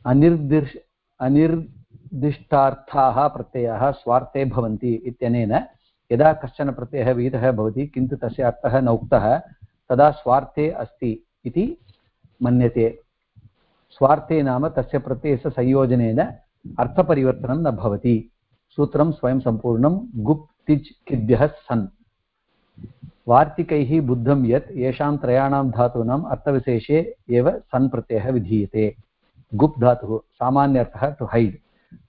अनिर्दिश् अनिर्दिष्टार्थाः प्रत्ययाः स्वार्थे भवन्ति इत्यनेन यदा कश्चन प्रत्ययः विहितः भवति किन्तु तस्य अर्थः न उक्तः तदा स्वार्थे अस्ति इति मन्यते। स्वार्थे नाम तस्य प्रत्ययस्य संयोजनेन अर्थपरिवर्तनं न भवति। सूत्रं स्वयं सम्पूर्णं गुप् तिज् किद्भ्यः सन्। वार्तिकैः बुद्धं यत् येषां त्रयाणां धातूनाम् अर्थविशेषे एव सन् प्रत्ययः विधीयते। गुप् धातुः सामान्यर्थः टु हैड्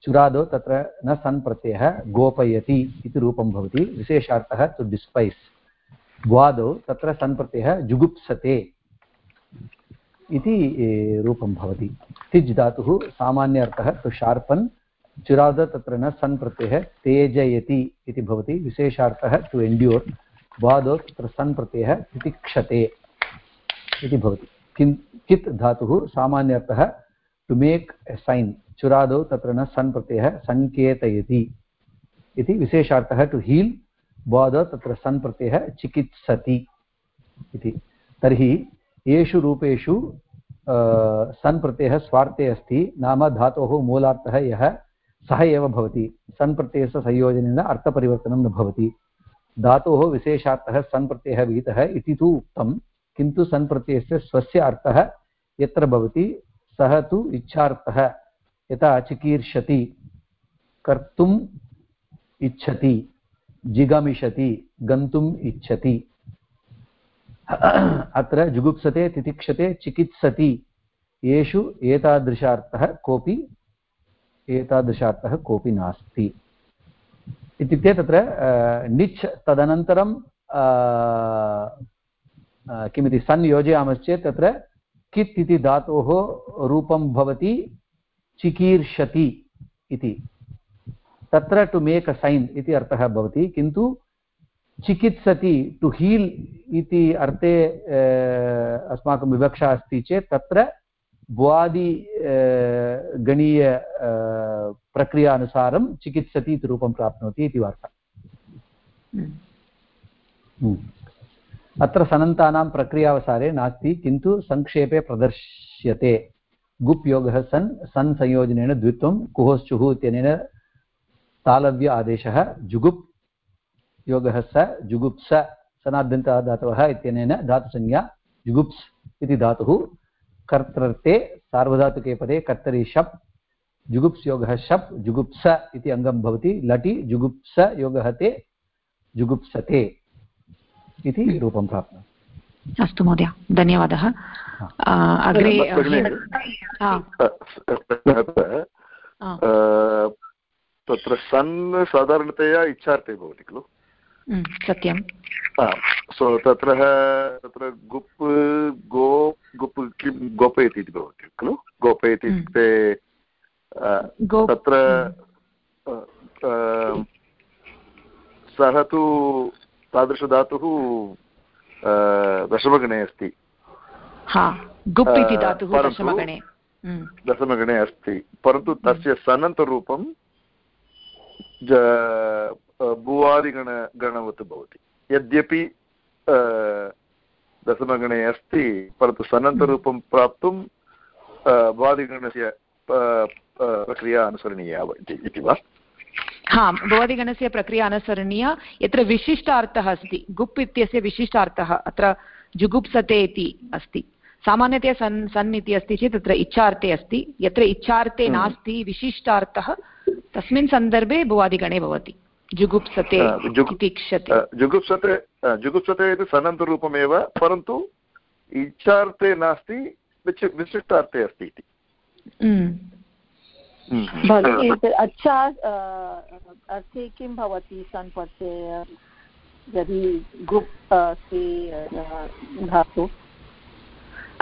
चुरादौ तत्र न सन् प्रत्ययः गोपयति इति रूपं भवति। विशेषार्थः टु डिस्पैस् द्वादौ, तत्र सन् प्रत्ययः जुगुप्सते इति रूपं भवति। तिज् धातुः सामान्य अर्थः तु शार्पन्, चुराद तत्र न सन् तेजयति इति भवति। विशेषार्थः टु एण्ड्यूर् द्वादौ तत्र सन् तितिक्षते इति भवति। किं, कित् धातुः सामान्यर्थः टु मेक् सैन् चुरादौ तत्र न सन् प्रत्ययः सङ्केतयति इति। विशेषार्थः टु हील् बोध तत्र सन् प्रत्ययः चिकित्सति इति। तर्हि येषु रूपेषु सन् प्रत्ययः स्वार्थे अस्ति, नाम धातोः मूलार्थः यः सः एव भवति। सन् प्रत्ययस्य संयोजनेन अर्थपरिवर्तनं न भवति। धातोः विशेषार्थः सन् प्रत्ययः विहितः इति तु उक्तं, किन्तु सन् प्रत्ययस्य स्वस्य अर्थः यत्र भवति, सः तु इच्छार्थः, यथा चिकीर्षति, कर्तुम् इच्छति। जिगमिषति, गन्तुम् इच्छति। अत्र जुगुप्सते, तितिक्षते, चिकित्सति। येषु एतादृशार्थः कोऽपि एतादृशार्थः कोऽपि नास्ति। इत्युक्ते तत्र निच् तदनन्तरं किमिति सन् योजयामश्चेत् तत्र कित् इति धातोः रूपं भवति, चिकीर्षति इति। तत्र टु मेक् अ सैन् इति अर्थः भवति किन्तु चिकित्सति टु हील् इति अर्थे अस्माकं विवक्षा अस्ति चेत् तत्र भ्वादि गणीय प्रक्रियानुसारं चिकित्सति इति रूपं प्राप्नोति इति वार्ता हम्म। हम्म। अत्र सनन्तानां प्रक्रियावसारे नास्ति किन्तु संक्षेपे प्रदर्श्यते गुप् योगः सन् सन् संयोजनेन द्वित्वं कुहोश्चुः इत्यनेन तालव्य आदेशः जुगुप् योगः स जुगुप्स सनाद्यन्तः धातवः इत्यनेन धातुसंज्ञा जुगुप्स् इति धातुः कर्तृर्थे सार्वधातुके पदे कर्तरि शप् जुगुप्स् योगः शप् जुगुप्स इति अङ्गं भवति लटि जुगुप्स योगः ते जुगुप्सते इति रूपं प्राप्नोति अस्तु महोदय धन्यवादः अग्रे तत्र सन् साधारणतया इच्छार्थे भवति खलु? सत्यं सो तत्र तत्र गुप् गो गुप् किं गोपयति इति भवति खलु? गोपयति इत्युक्ते तत्र सः तु तादृशधातुः दशमगणे अस्ति। दशमगणे। अस्ति। परन्तु तस्य सनन्तरूपं भुवादिगण गणवत् भवति। यद्यपि दशमगणे अस्ति परन्तु सनन्तरूपं प्राप्तुं भवादिगणस्य प्रक्रिया अनुसरणीया इति वा? हा भवादिगणस्य प्रक्रिया अनुसरणीया। यत्र विशिष्टार्थः अस्ति गुप् इत्यस्य विशिष्टार्थः अत्र जुगुप्सते इति अस्ति। सामान्यतया सन् सन् इति अस्ति चेत् तत्र इच्छार्थे अस्ति। यत्र इच्छार्थे हम्म। नास्ति विशिष्टार्थः तस्मिन् सन्दर्भे भुवादिगणे भवति। जुगुप्सते जुगुप्सते जुगुप्सते इति सनन्तरूपमेव परन्तु इच्छार्थे नास्ति विशिष्टार्थे अस्ति इति। अच्छा अर्थे किं भवति सन् प्रत्यय यदि गुप् अस्ति धातु?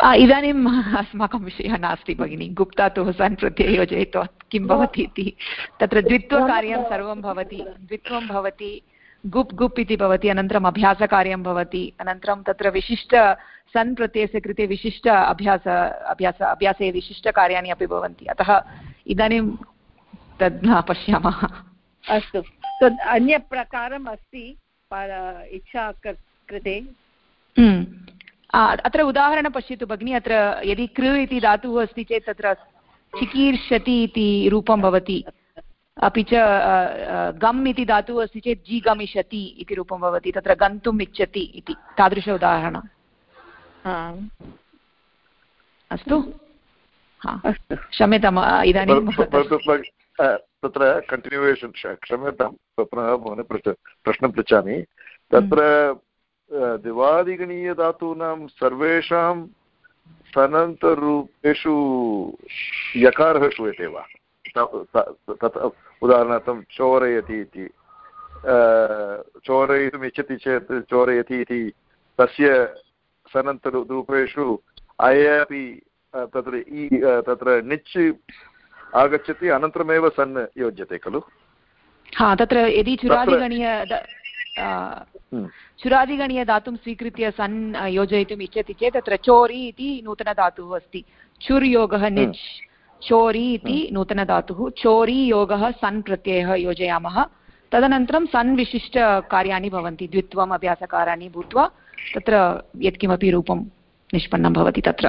इदानीम् अस्माकं विषयः नास्ति भगिनि। गुप्तातुः सन् प्रत्यय योजयित्वा किं भवति इति। तत्र द्वित्वकार्यं सर्वं भवति। द्वित्वं भवति गुप् गुप् इति भवति अनन्तरम् अभ्यासकार्यं भवति। अनन्तरं तत्र विशिष्ट सन् प्रत्ययस्य कृते विशिष्ट अभ्यास अभ्यास अभ्यासे विशिष्टकार्याणि अपि भवन्ति। अतः इदानीं तद् न पश्यामः। अस्तु। तद् अन्यप्रकारम् अस्ति इच्छा कृते। हम्म। अत्र उदाहरणं पश्यतु भगिनि अत्र यदि कृ इति धातुः अस्ति चेत् तत्र चिकीर्षति इति रूपं भवति। अपि च गम् इति धातुः अस्ति चेत् जि गमिष्यति इति रूपं भवति। तत्र गन्तुम् इच्छति इति तादृश उदाहरणम् अस्तु? क्षम्यताम् इदानीं तत्र कण्टिन्यूवेशन् क्षम्यतां पुनः प्रश्नं पृच्छामि। तत्र दिवादिगणीयधातूनां सर्वेषां सनन्तरूपेषु यकारः श्रूयते वा तत् उदाहरणार्थं चोरयति इति चोरयितुम् इच्छति चेत् चोरयति इति तस्य सनन्तरूपेषु अय अपि तत्र इ तत्र निच् आगच्छति अनन्तरमेव सन् योज्यते खलु हा तत्र यदि चुरादिगणीय। चुरादिगणीयधातुं स्वीकृत्य सन् योजयितुम् इच्छति चेत् तत्र चोरि इति नूतनधातुः अस्ति चुर् योगः। निच् चोरि इति। नूतनधातुः चोरि योगः सन् प्रत्ययः योजयामः तदनन्तरं सन् विशिष्टकार्याणि भवन्ति द्वित्वम् अभ्यासकाराणि भूत्वा तत्र यत्किमपि रूपं निष्पन्नं भवति तत्र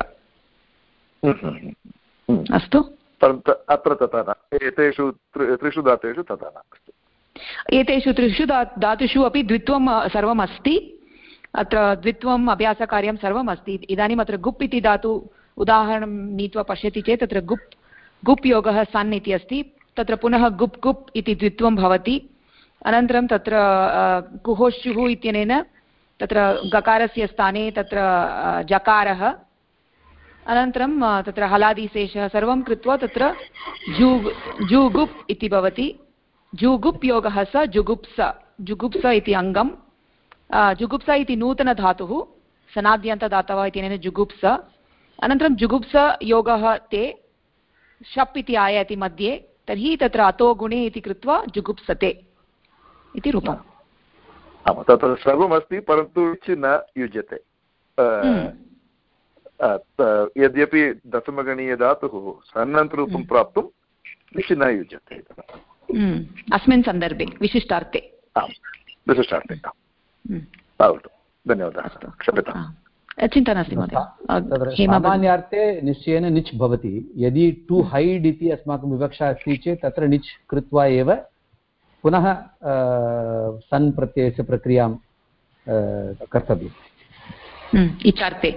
अस्तु अत्र तथा न एतेषु त्रिषु धातुषु तथा न एतेषु त्रिषु धा धातुषु अपि द्वित्वं सर्वम् अस्ति अत्र द्वित्वम् अभ्यासकार्यं सर्वम् अस्ति इदानीम् अत्र गुप् इति धातु उदाहरणं नीत्वा पश्यति चेत् तत्र गुप् गुप् योगः सन् इति अस्ति। तत्र पुनः गुप् गुप् इति द्वित्वं भवति। अनन्तरं तत्र कुहोश्युः इत्यनेन तत्र गकारस्य स्थाने तत्र जकारः। अनन्तरं तत्र हलादिशेषः सर्वं कृत्वा तत्र जूग् जूगुप् इति भवति। जुगुप् योगः स जुगुप्स जुगुप्स इति अङ्गं जुगुप्स इति नूतनधातुः सनाद्यन्तदातवः इत्यनेन जुगुप्स अनन्तरं जुगुप्स योगः ते शप् इति आयाति मध्ये तर्हि तत्र अतो गुणे इति कृत्वा जुगुप्सते इति रूपम् तत्र सर्वमस्ति परन्तु न युज्यते हम्म। यद्यपि दशमगणीयधातुः सन्नन्तरूपं हम्म। प्राप्तुं न युज्यते। अस्मिन् सन्दर्भे विशिष्टार्थे विशिष्टार्थे। भवतु धन्यवादः क्षम्यताम् चिन्ता नास्ति महोदय सामान्यार्थे निश्चयेन निच् भवति. यदि टु हैड् इति अस्माकं विवक्षा अस्ति चेत् तत्र निच् कृत्वा एव पुनः सन् प्रत्ययस्य प्रक्रियाँ कर्तव्यम्। इच्छार्थे।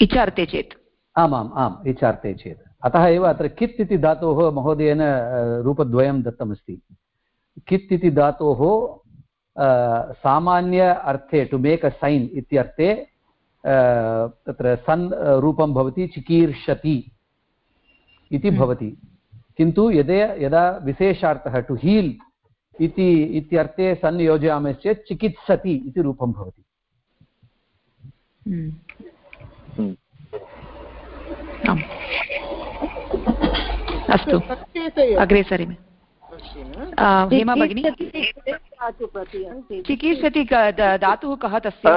इच्छार्थे चेत्। आमाम् आम्. इच्छार्थे चेत्। अतः एव अत्र कित् इति धातोः महोदयेन रूपद्वयं दत्तमस्ति। कित् इति धातोः सामान्य अर्थे टु मेक् अ सैन् इत्यर्थे तत्र सन् रूपं भवति चिकीर्षति इति हम्म। भवति। किन्तु यदि यदा विशेषार्थः टु हील् इति इत्यर्थे सन् योजयामश्चेत् चिकित्सति इति रूपं भवति। हम्म। अस्तु। अग्रे सरेम। हेमा भगिनी? चिकीर्षति धातुः कः तस्य?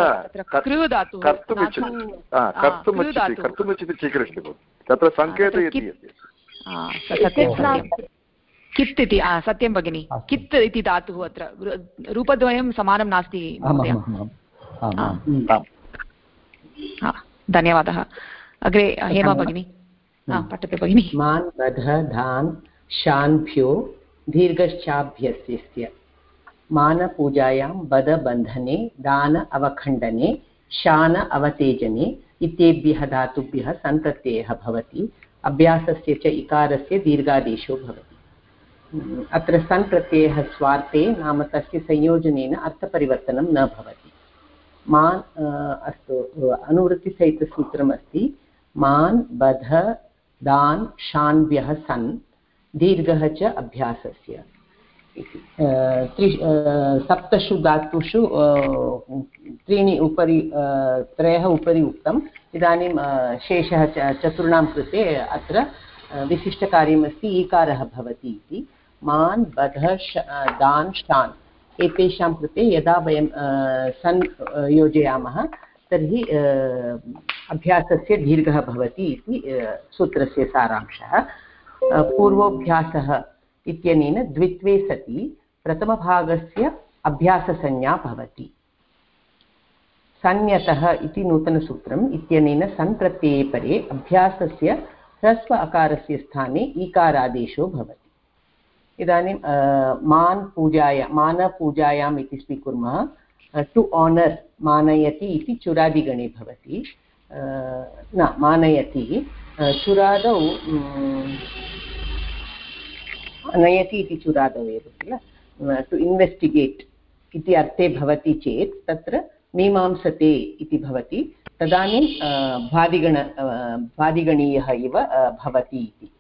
कृ धातुः तत्र सङ्केतयति कित् इति? सत्यं भगिनि। कित् इति धातुः अत्र? रूपद्वयं समानं नास्ति धन्यवादः। अग्रे हेमा भगिनी। पठते भगिनि। मान् बध धान् शान्भ्यो दीर्घश्चाभ्यस्य मानपूजायां बधबन्धने दान अवखण्डने शान अवतेजने इत्येभ्यः धातुभ्यः सन्तत्ययः भवति। अभ्यासस्य च इकारस्य दीर्घादेशो भवति। अत्र सन् प्रत्ययः स्वार्थे नाम तस्य संयोजनेन अर्थपरिवर्तनं न भवति। मान् अस्तु अनुवृत्तिसहितसूत्रमस्ति। मान् बध दान् शान्व्यः सन् दीर्घः च अभ्यासस्य त्रि सप्तषु धातुषु त्रीणि उपरि त्रयः उपरि उक्तम्। इदानीं शेषः चतुर्णां कृते अत्र विशिष्टकार्यमस्ति ईकारः भवति इति। मान्, बध दान्, शान्। एतेषां कृते यदा वयं सन् योजयामः तर्हि अभ्यासस्य दीर्घः भवति इति सूत्रस्य सारांशः। पूर्वोऽभ्यासः इत्यनेन द्वित्वे सति प्रथमभागस्य अभ्याससंज्ञा भवति। सन्यतः इति नूतनसूत्रम् इत्यनेन सन् परे अभ्यासस्य ह्रस्व अकारस्य स्थाने ईकारादेशो भवति। इदानीं मान् पूजाय, मानपूजायाम् इति स्वीकुर्मः। टु आनर् मानयति इति चुरादिगणे भवति। न, मानयति। चुरादौ नयति इति चुरादौ एव किल? टु इन्वेस्टिगेट् इति अर्थे भवति चेत् तत्र मीमांसते इति भवति। तदानीं भादिगण भादिगणीयः इव भवति इति।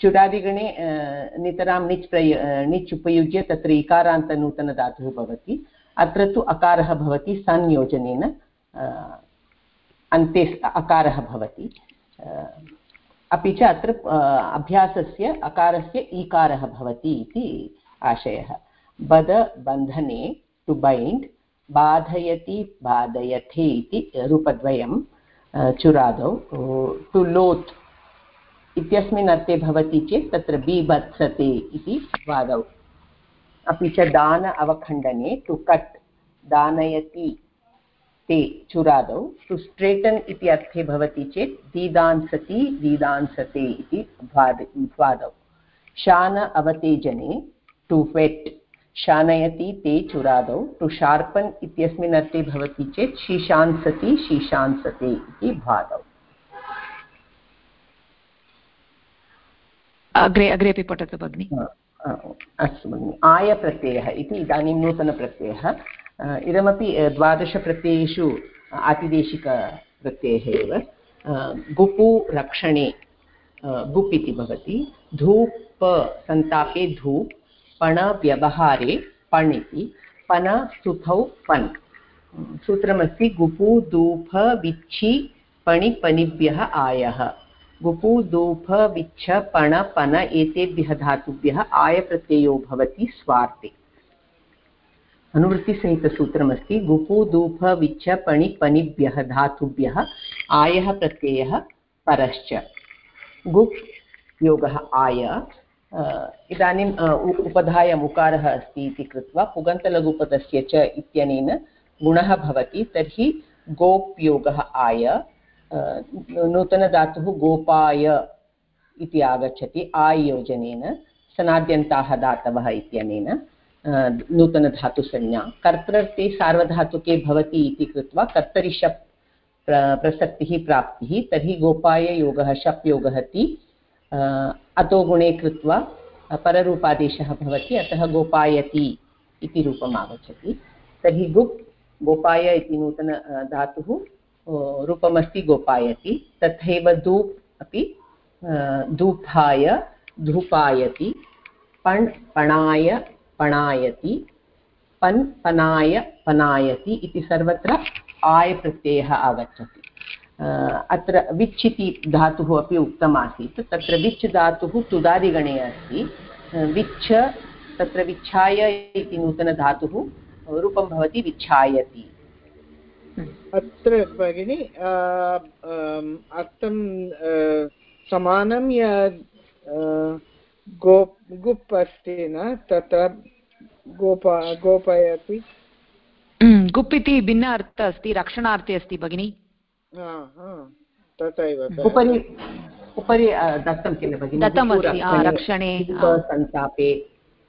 चुरादिगणे नितरां निच् प्रय निच् उपयुज्य तत्र इकारान्तनूतनधातुः भवति। अत्र तु अकारः भवति संयोजनेन। अन्ते अकारः भवति। अपि च अत्र अभ्यासस्य अकारस्य ईकारः भवति इति आशयः। बद, बन्धने टु बैण्ड् बाधयति, बाधयथे इति रूपद्वयं चुरादौ। टु लोत् इत्यस्मिन् अर्थे भवति चेत् तत्र बीभत्सते इति वादौ। अपि च दान अवखण्डने टु कट् दानयति। ते चुरादौ टु स्ट्रेटन् इति अर्थे भवति चेत् दीदांसति दीदांसते इति द्वादौ शान अवतेजने टु वेट् शानयति ते चुरादौ टु शार्पन् इत्यस्मिन् अर्थे भवति चेत् शीशांसति शीशांसते इति भादौ। अग्रे अग्रेपि पठतु भगिनि। अस्तु भगिनि। आयप्रत्ययः इति इदानीं नूतनप्रत्ययः। इदमपि द्वादशप्रत्ययेषु आतिदेशिकप्रत्ययः एव. गुपु रक्षणे गुप् इति भवति. धूप सन्तापे धूप् पणव्यवहारे पण् इति. पन स्तुतौ पन्. सूत्रमस्ति गुपु धूप, विच्छि, पणि, पनिभ्यः आयः. गुपु धूप, विच्छ, पण, पन, एतेभ्यः धातुभ्यः आयप्रत्ययो भवति स्वार्थे. अनुवृत्तिसहितसूत्रमस्ति गुपु धूप विच्छ पणि पनिभ्यः धातुभ्यः, आयः प्रत्ययः परश्च। गुप् योगः आय। इदानीम् उपधायम् उकारः अस्ति इति कृत्वा पुगन्तलघुपदस्य च इत्यनेन गुणः भवति, तर्हि गोप् आय। नूतनधातुः गोपाय इति आगच्छति आयोजनेन सनाद्यन्ताः धातवः इत्यनेन। नूतनधातुसंज्ञा। कर्तृर्थे सार्वधातुके भवति इति कृत्वा कर्तरिशप् प्रसक्तिः प्राप्तिः, तर्हि गोपाय योगः शप् योगः ति अतो गुणे कृत्वा पररूपादेशः भवति, अतः गोपायति इति रूपम् आगच्छति। तर्हि गुप्, गोपाय इति नूतन धातुः रूपमस्ति गोपायति। तथैव धूप् अपि धूपाय, धूपायति। पण्, पणाय पणायति, पन् पनाय, पनायति इति सर्वत्र आय प्रत्ययः आगच्छति अत्र विच् इति धातुः अपि उक्तमासीत्, तत्र विच् धातुः तुदादिगणे अस्ति। विच्छ, तत्र विच्छाय इति नूतनधातुः रूपं भवति विच्छायति। अत्र भगिनि अर्थं समानं या गो गुप् अस्ति न? तत्र गोपा गोपयति गुप् इति भिन्न अर्थः अस्ति रक्षणार्थे अस्ति भगिनि। तथैव उपरि उपरि दत्तं किल भगिनि? दत्तमस्ति रक्षणे सन्तापे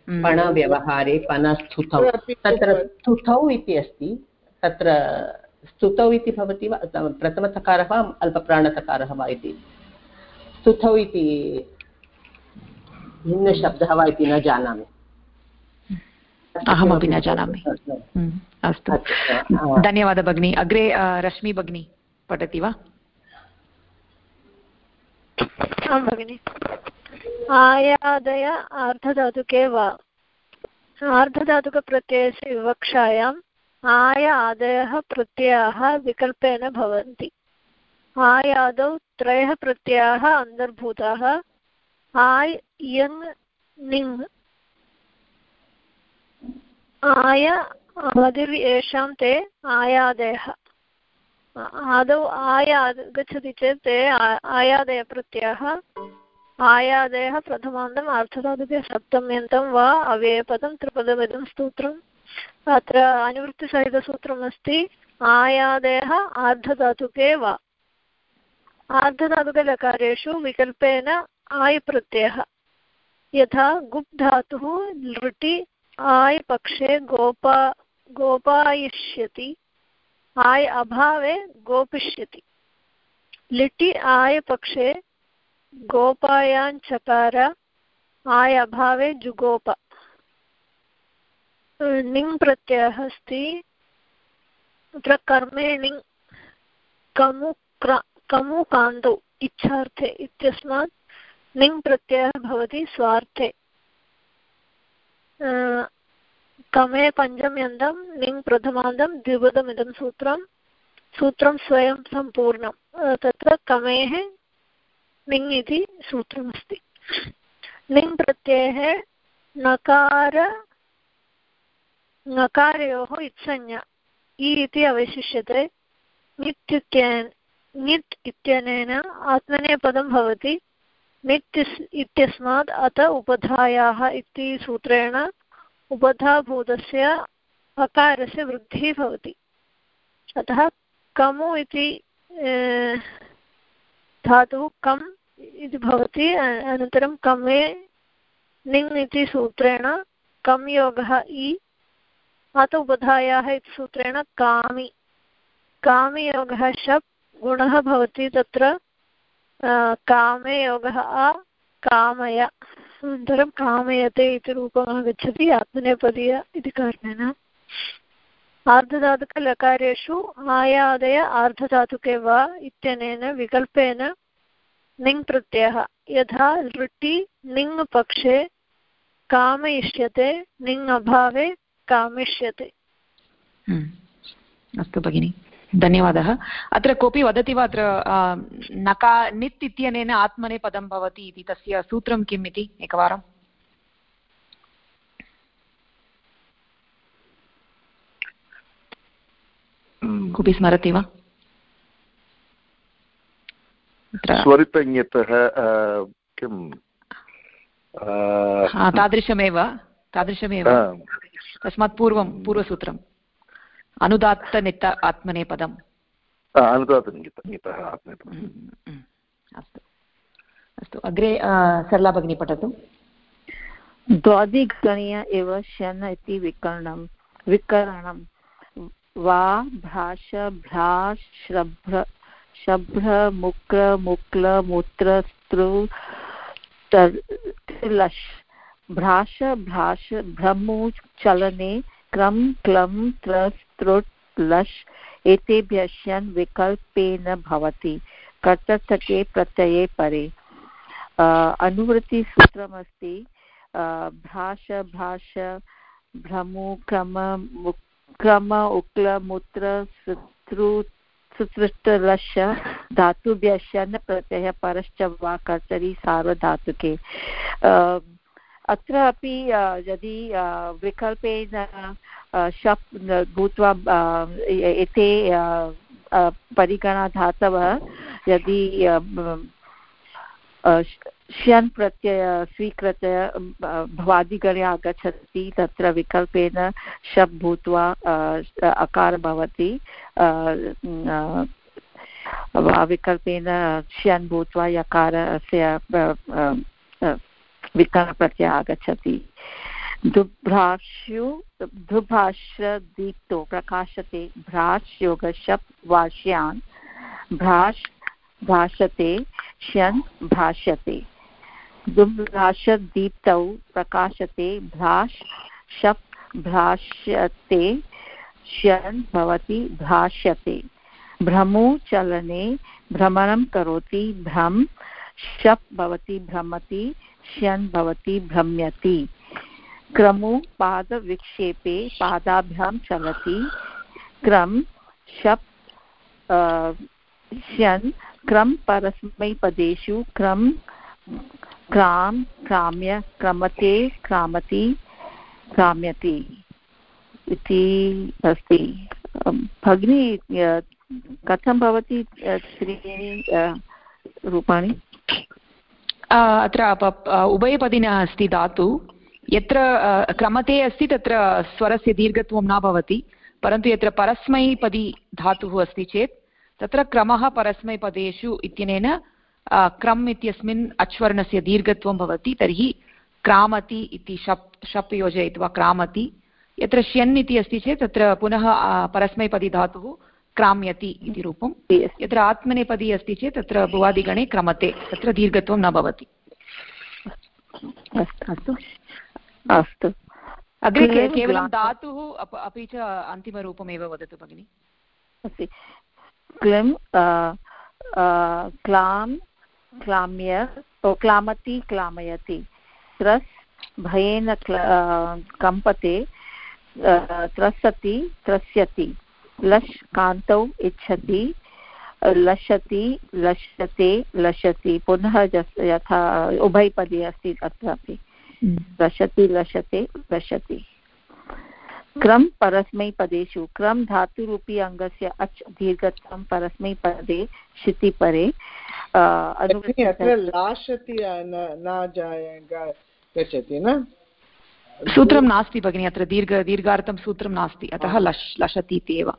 पणव्यवहारे पणस्तुतौ तत्र स्तुतौ इति अस्ति तत्र स्तुतौ इति भवति वा? प्रथमतकारः वा अल्पप्राणतकारः वा इति? स्तुतौ इति भिन्नशब्दः वा इति न जानामि। अहमपि न जानामि। अस्तु। धन्यवादः भगिनि। अग्रे रश्मि भगिनी पठति वा? आं भगिनि। आयादय आर्धधातुके वा? आर्धधातुकप्रत्ययस्य विवक्षायाम् आय आदयः प्रत्ययाः विकल्पेन भवन्ति। आयादौ त्रयः प्रत्ययाः अन्तर्भूताः आय् यङ् आय आदिर् येषां ते आयादयः आदौ आय आगच्छति चेत् ते आयादयप्रत्ययः आयादयः प्रथमान्तम् अर्थधातुके सप्तम्यन्तं वा अव्ययपदं त्रिपदमिदं सूत्रम् अत्र अनुवृत्तिसहितसूत्रमस्ति आयादयः आर्धधातुके वा आर्धधातुकलकारेषु विकल्पेन आय् प्रत्ययः यथा गुप् धातुः लृटि आय् पक्षे गोपा, गोपायिष्यति, आय् अभावे गोपिष्यति। लिटि आय् पक्षे गोपायाञ्चकार आय् अभावे जुगोप। णिङ् प्रत्ययः अस्ति। तत्र कर्मे णिङ् कमु कमुकान्तौ इच्छार्थे इत्यस्मात् णिङ् प्रत्ययः भवति स्वार्थे। कमे पञ्चम्यन्तं णिङ् प्रथमान्तं, द्विपदमिदं सूत्रं सूत्रं स्वयं सम्पूर्णं तत्र कमेः णिङ् इति सूत्रमस्ति। णिङ् प्रत्ययः नकार, नकारयोः इत्संज्ञा। इ इति अवशिष्यते। ङित् इत्यनेन आत्मनेपदं भवति। ङित् इत्यस्मात् अत उपधायाः इति सूत्रेण उपधाभूतस्य अकारस्य वृद्धिः भवति। अतः कमु इति धातुः कम् इति भवति अनन्तरं कमे णिङ् इति सूत्रेण कं योगः इ अत उपधायाः इति सूत्रेण कामि। कामियोगः शप् गुणः भवति तत्र कामे योगः अ कामय। अनन्तरं कामयते इति रूपम् आगच्छति, आत्मनेपदीय इति कारणेन। आर्धधातुकलकारेषु आयादय आर्धधातुके वा इत्यनेन विकल्पेन णिङ् प्रत्ययः। यथा लृटि णिङ् पक्षे कामयिष्यते णिङ् अभावे कामिष्यते अस्तु भगिनि। धन्यवादः। अत्र कोऽपि वदति वा अत्र नका नित् इत्यनेन आत्मनेपदं भवति इति तस्य सूत्रं किम् इति एकवारम्? कोऽपि स्मरति वा? स्वरितज्ञतः किं तादृशमेव तादृशमेव। तस्मात् पूर्वं पूर्वसूत्रम्। अनुदात्तनित आत्मनेपदम्। अनुदात्तनितः हम्म, हम्म, अस्तु। अस्तु अग्रे सरला भगिनी पठतु। द्वादिगणीय एव शन इति विकरणं विकरणं वा भ्राश भ्राश्रभ्र शभ्र मुक्र मुक्ल मूत्र स्त्रु लश् भ्राश भ्राश भ्रमु क्रम क्लं त्रस्त्रुट् लश् एतेभ्यः शन् विकल्पेन भवति। कर्तर्थके प्रत्यये परे। अनुवृत्तिसूत्रमस्ति। भाष भाष, भ्रमु, क्रम क्रम, उक्ल, मूत्र, सुतृ सुसृष्टलश धातुभ्यः शन् प्रत्ययः, परश्च वा कर्तरि, सार्वधातुके। अत्र अपि यदि विकल्पेन शप् भूत्वा एते परिगणधातवः यदि श्यन् प्रत्यय, स्वीकृत्य भवादिगणे आगच्छति, तत्र विकल्पेन शप् भूत्वा अकार भवति विकल्पेन श्यन् भूत्वा, यकारस्य विकरणप्रत्यय आगच्छति दुभ्राश्यु दुभाष्यदीप्तो प्रकाशते भ्राश् योगशप् वाश्यान् भ्राश् भाषते श्यन् भाष्यते। दुभ्राशदीप्तौ प्रकाशते भ्राश् शप् भ्राष्यते श्यन् भवति भाष्यते। भ्रमु चलने भ्रमणं करोति भ्रम्, शप् भवति भ्रमति श्यन् भवति भ्रम्यति। क्रमु पादविक्षेपे पादाभ्यां चलति। क्रम शप् श्यन् क्रम परस्मैपदेषु क्रम क्रां क्राम्य क्रमते क्रामति क्राम्यति इति अस्ति। भगिनी कथं भवति त्रीणि रूपाणि? अत्र उभयपदिनः अस्ति धातु। यत्र क्रमते अस्ति, तत्र स्वरस्य दीर्घत्वं न भवति, परन्तु यत्र परस्मैपदी धातुः अस्ति चेत्, तत्र क्रमः परस्मैपदेषु इत्यनेन क्रम् इत्यस्मिन् अच्वर्णस्य दीर्घत्वं भवति, तर्हि क्रामति इति शप् शप् योजयित्वा क्रामति। यत्र श्यन् इति अस्ति चेत्, तत्र पुनः परस्मैपदी धातुः क्राम्यति इति रूपं। यत्र आत्मनेपदी अस्ति चेत् तत्र भुवादिगणे क्रमते तत्र दीर्घत्वं न भवति। अस्तु अस्तु। अग्रे केवलं धातुः अपि च अन्तिमरूपमेव वदतु भगिनि। अस्ति। क्लिं क्लां क्लाम्य क्लामति क्लामयति। त्रस् भयेन कम्पते त्रसति त्रस्यति। लश् कान्तौ इच्छति लशति लशते लशति पुनः यथा उभयपदी अस्ति अत्रापि लशति लशते लशति। क्रम परस्मैपदेषु क्रम धातुरूपी अङ्गस्य अच् दीर्घत्वं परस्मैपदे क्षितिपरे अत्र लाशति न गच्छति न? सूत्रं नास्ति भगिनि अत्र दीर्घ दीर्घार्थं सूत्रं नास्ति अतः लश् लशति इति एव।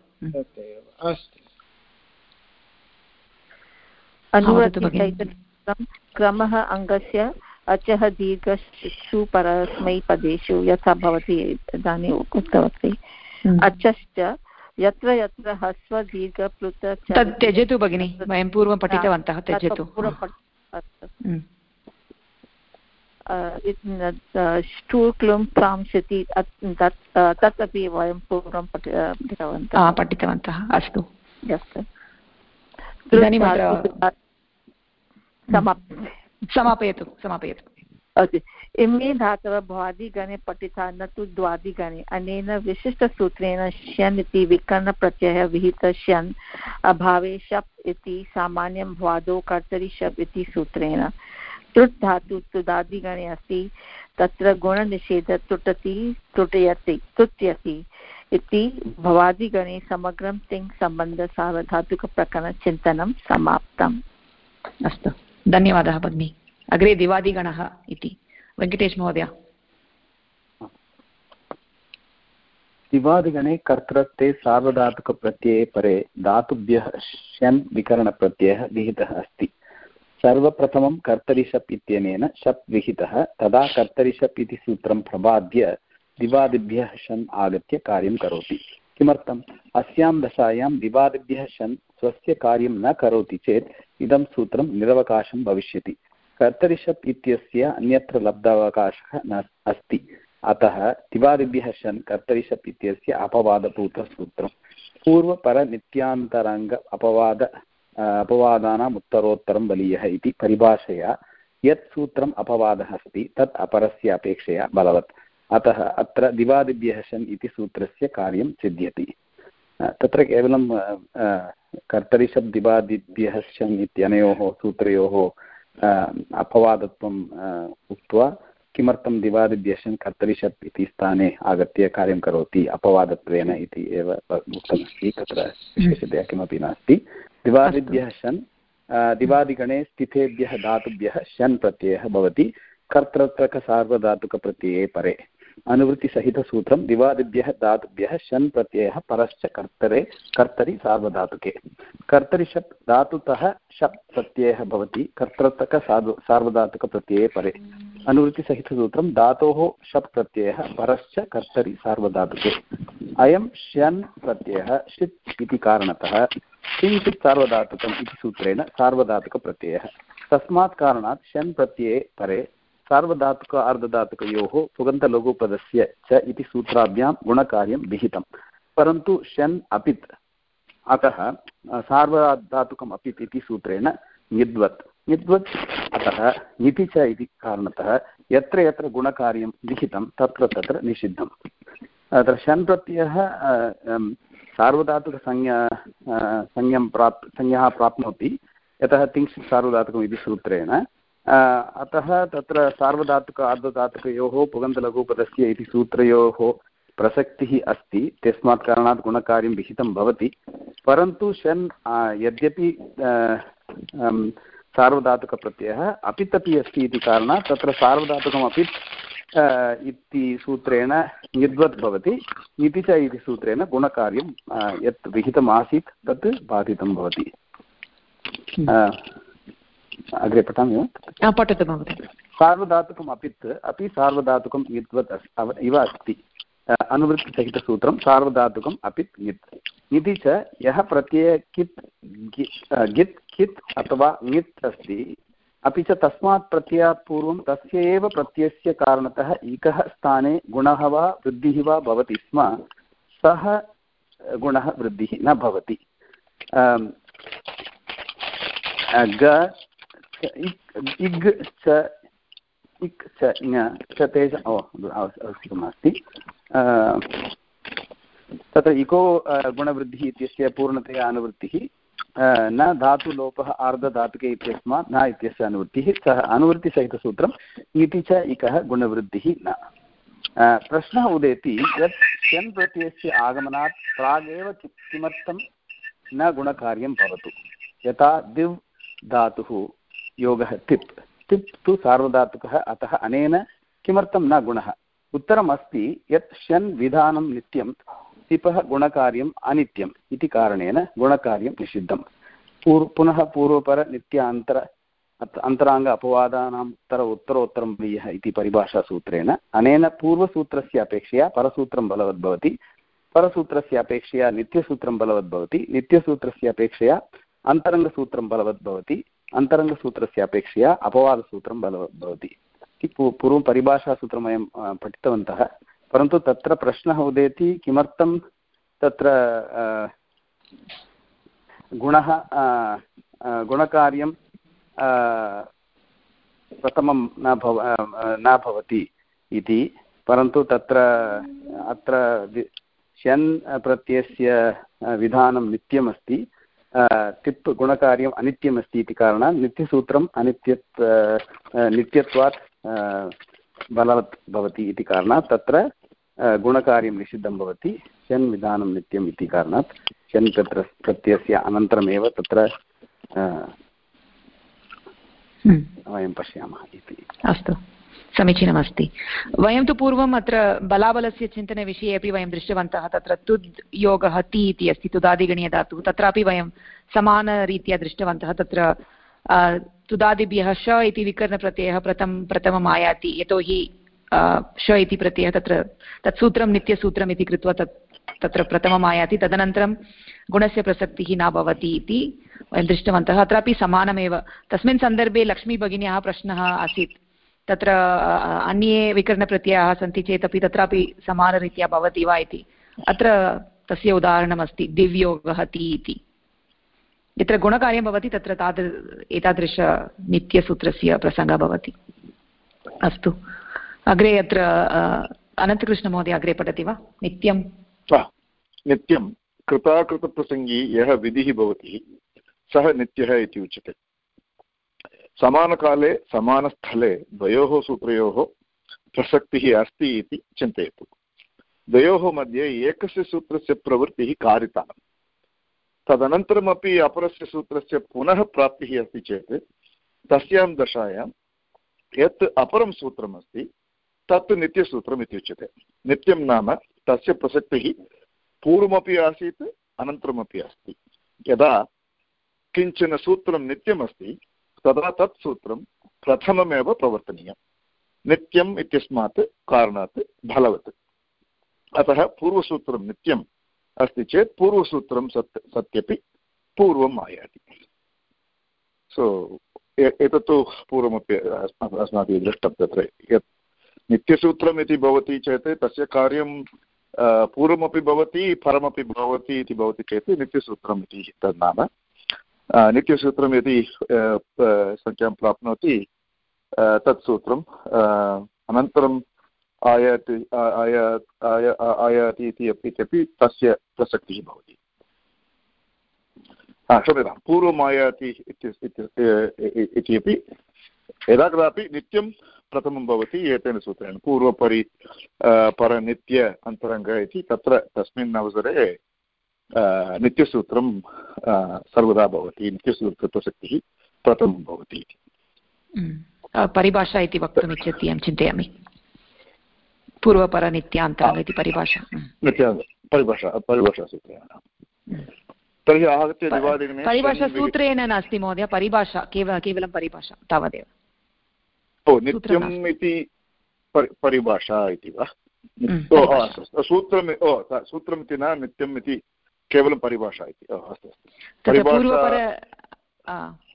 क्रमः अङ्गस्य अचः दीर्घसु परस्मैपदेषु यथा भवती इदानीम् उक्तवती। अचश्च यत्र यत्र ह्रस्व दीर्घ पृथक् तत् त्यजतु भगिनि वयं पूर्वं पठितवन्तः त्यजतु। स्टूक्लुं प्रांशति तत् अपि वयं पूर्वं पठितवन्तः। पठितवन्तः अस्तु। समापयतु समापयतु। इमे धातवः भ्वादिगणे पठिता न तु द्वादिगणे। अनेन विशिष्टसूत्रेण श्यन् इति विकर्णप्रत्ययः विहितः श्यन् अभावे शप् इति सामान्यं भ्वादौ कर्तरि शप् इति सूत्रेण। तृट् धातु तुदादिगणे अस्ति तत्र गुणनिषेध तुटति तुटयति तुत्यति इति भवादिगणे समग्रं तिङ् सम्बन्धसार्वधातुकप्रकरणचिन्तनं समाप्तम्। अस्तु, धन्यवादः भगिनि। अग्रे दिवादिगणः इति। वेङ्कटेश महोदय। दिवादिगणे कर्तृत्वे सार्वधातुकप्रत्यये परे धातुभ्यः शन् विकरणप्रत्ययः विहितः अस्ति। सर्वप्रथमं कर्तरिशप् इत्यनेन शप् विहितः, तदा कर्तरिशप् इति सूत्रं प्रबाद्य दिवादिभ्यः शन् आगत्य कार्यं करोति। किमर्थम्? अस्यां दशायां दिवादिभ्यः शन् स्वस्य कार्यं न करोति चेत् इदं सूत्रं निरवकाशं भविष्यति। कर्तरिशप् इत्यस्य अन्यत्र लब्धावकाशः न अस्ति। अतः दिवादिभ्यः शन् कर्तरिशप् इत्यस्य अपवादभूतसूत्रं पूर्वपरनित्यान्तरङ्ग अपवाद अपवादानाम् उत्तरोत्तरं बलीयः इति परिभाषया यत् सूत्रम् अपवादः अस्ति, तत् अपरस्य अपेक्षया बलवत्। अतः अत्र दिवादिभ्यः शन् इति सूत्रस्य कार्यं सिद्ध्यति। तत्र केवलं कर्तरिशब् दिवादिभ्यः शन् इत्यनयोः सूत्रयोः अपवादत्वम् उक्त्वा किमर्थं दिवादिभ्यशन् कर्तरिशप् इति स्थाने आगत्य कार्यं करोति, अपवादत्वेन इति एव उक्तमस्ति। तत्र विशेषतया किमपि नास्ति। दिवादिभ्यः शन् दिवादिगणे स्थितेभ्यः धातुभ्यः शन् प्रत्ययः भवति। कर्तृत्वकसार्वधातुकप्रत्यये परे। अनुवृत्तिसहितसूत्रं दिवादिभ्यः धातुभ्यः शन् प्रत्ययः परश्च कर्तरे कर्तरि सार्वधातुके। कर्तरि शप् धातुतः शप् प्रत्ययः भवति कर्तृत्वकसार्व सार्वधातुकप्रत्यये परे। अनुवृत्तिसहितसूत्रं धातोः शप् प्रत्ययः परश्च कर्तरि सार्वधातुके। अयं शन् प्रत्ययः षित् इति कारणतः किञ्चित् सार्वधातुकम् इति सूत्रेण सार्वधातुकप्रत्ययः। तस्मात् कारणात् शन् प्रत्यये परे सार्वधातुक अर्धधातुकयोः सुगन्धलघुपदस्य च इति सूत्राभ्यां गुणकार्यं विहितं परन्तु शन् अपित्, अतः सार्वधातुकम् अपित् इति सूत्रेण निद्वत्। निद्वत् अतः निति च इति कारणतः यत्र यत्र गुणकार्यं विहितं तत्र तत्र निषिद्धम्। अत्र शन् प्रत्ययः सार्वधातुकसंज्ञा संज्ञं प्राप्, संज्ञाः प्राप्नोति। यतः तिङ्क्षित् सार्वधातुकम् इति सूत्रेण। अतः तत्र सार्वधातुक अर्धधातुकयोः पुगन्तलघुपदस्य इति सूत्रयोः प्रसक्तिः अस्ति। तस्मात् कारणात् गुणकार्यं विहितं भवति। परन्तु शन् यद्यपि सार्वधातुकप्रत्ययः अपित् अपि अस्ति इति कारणात् तत्र सार्वधातुकम् अपित् इति सूत्रेण निर्वत् भवति इति च इति सूत्रेण गुणकार्यं यत् विहितम् आसीत् तत् बाधितं भवति। अग्रे पठामि वा? पठतु महोदय। सार्वधातुकम् अपित् अपि सार्वधातुकं यद्वत् इव अस्ति। अनुवृत्तिसहितसूत्रं सार्वधातुकम् अपित् ङित्। इति च यः प्रत्यय कित् गित् कित् अथवा ङित् अस्ति अपि च तस्मात् प्रत्ययात् पूर्वं तस्य एव प्रत्ययस्य कारणतः एकः स्थाने गुणः वा वृद्धिः वा भवति स्म, सः गुणः वृद्धिः न भवति। ग इग्, च, इक्, च च तेषाम् ओ आवश्यकमस्ति। तत्र इको गुणवृद्धिः इत्यस्य पूर्णतया अनुवृत्तिः न धातुलोपः आर्धधातुके इत्यस्मात् न इत्यस्य अनुवृत्तिः, सः अनुवृत्तिसहितसूत्रम्, इति च इकः गुणवृद्धिः न। प्रश्नः उदेति यत् शन् प्रत्ययस्य आगमनात् प्रागेव किमर्थं न गुणकार्यं भवतु। यथा दिव् धातुः योगः तिप्। तिप् तु सार्वधातुकः, अतः अनेन किमर्थं न गुणः। उत्तरमस्ति यत् शन् विधानं नित्यं तिपः गुणकार्यम् अनित्यम् इति कारणेन गुणकार्यं निषिद्धं पूर् पुनः पूर्वपरनित्यान्तर अन्तराङ्ग अपवादानाम् उत्तर उत्तरोत्तरं प्रियः इति परिभाषासूत्रेण। अनेन पूर्वसूत्रस्य अपेक्षया परसूत्रं बलवद्भवति परसूत्रस्य अपेक्षया नित्यसूत्रं बलवद्भवति नित्यसूत्रस्य अपेक्षया अन्तरङ्गसूत्रं बलवद्भवति अन्तरङ्गसूत्रस्य अपेक्षया अपवादसूत्रं बलवत् भवति। इति पूर्वं परिभाषासूत्रं वयं पठितवन्तः। परन्तु तत्र प्रश्नः उदेति किमर्थं तत्र गुणः गुणकार्यं प्रथमं न भव न भवति इति, परन्तु तत्र अत्र शन् प्रत्ययस्य विधानं नित्यमस्ति तिप् गुणकार्यम् अनित्यमस्ति इति कारणात् नित्यसूत्रम् अनित्यत् नित्यत्वात् बलवत् भवति इति कारणात् तत्र गुणकार्यं निषिद्धं भवति। शन् विधानं नित्यम् इति कारणात् शन् तत्र प्रत्ययस्य अनन्तरमेव तत्र वयं पश्यामः इति। अस्तु। समीचीनमस्ति। वयं तु पूर्वम् अत्र बलाबलस्य चिन्तनविषये अपि वयं दृष्टवन्तः। तत्र तुद् योगः ति इति अस्ति तुदादिगणीयधातुः तत्रापि वयं समानरीत्या दृष्टवन्तः। तत्र तुदादिभ्यः श इति विकरणप्रत्ययः प्रथमं प्रथमम् आयाति यतोहि श इति प्रत्ययः तत्र, तत् सूत्रं नित्यसूत्रम् इति कृत्वा तत्, तत्र प्रथमम् आयाति तदनन्तरं गुणस्य प्रसक्तिः न भवति इति वयं दृष्टवन्तः। अत्रापि समानमेव। तस्मिन् सन्दर्भे लक्ष्मीभगिन्याः प्रश्नः आसीत्। तत्र अन्ये विकरणप्रत्ययाः सन्ति चेत् अपि तत्रापि समानरीत्या भवति वा इति। अत्र तस्य उदाहरणमस्ति, दिव्योगः ति इति। यत्र गुणकार्यं भवति, तत्र तादृ, एतादृशनित्यसूत्रस्य प्रसङ्गः भवति। अस्तु। अग्रे अत्र अनन्तकृष्णमहोदय अग्रे पठति वा? नित्यं? नित्यं। कृताकृतप्रसङ्गी यः विधिः भवति, सः नित्यः इति उच्यते। समानकाले, समानस्थले द्वयोः सूत्रयोः प्रसक्तिः अस्ति इति चिन्तयतु। द्वयोः मध्ये एकस्य सूत्रस्य प्रवृत्तिः कारिता तदनन्तरमपि अपरस्य सूत्रस्य पुनः प्राप्तिः अस्ति चेत्, तस्यां दशायां यत् अपरं सूत्रमस्ति तत् नित्यसूत्रम् इति उच्यते नित्यं नाम तस्य प्रसक्तिः पूर्वमपि आसीत्, अनन्तरमपि अस्ति। यदा किंचन सूत्रं नित्यमस्ति, तदा तत् सूत्रं प्रथममेव प्रवर्तनीयं नित्यम् इत्यस्मात् कारणात् फलवत्। अतः पूर्वसूत्रं नित्यम् अस्ति चेत् पूर्वसूत्रं सत्, सत्यपि पूर्वम् आयाति। सो एतत्तु पूर्वमपि अस्माभिः दृष्टं तत्र यत् नित्यसूत्रम् इति भवति चेत् तस्य कार्यं पूर्वमपि भवति, परमपि भवति इति भवति चेत् नित्यसूत्रम् इति तद् नाम। नित्यसूत्रं यदि सङ्ख्यां प्राप्नोति तत् सूत्रम् अनन्तरम् आयाति आया आयाति इति अपि तस्य प्रसक्तिः भवति। क्षम्यतां। पूर्वम् आयाति इति अपि यदा कदापि नित्यं प्रथमं भवति एतेन सूत्रेण। पूर्वपरि परनित्य अन्तरङ्ग इति तत्र तस्मिन् अवसरे नित्यसूत्रं सर्वदा भवति। नित्यसूत्रप्रसक्तिः प्रथमं भवति इति। परिभाषा इति वक्तुम् इच्छति अहं चिन्तयामि। पूर्वपरनित्यान्ताङ्ग इति परिभाषा। परिभाषा परिभाषासूत्रेण। तर्हि आहत्य दिवादिने परिभाषासूत्रेण नास्ति महोदय परिभाषा केवल केवलं परिभाषा तावदेव। ओ नित्यम् इति परिभाषा इति वा? सूत्रम् ओ सूत्रमिति न नित्यम् इति केवलं परिभाषा इति। अस्तु अस्तु।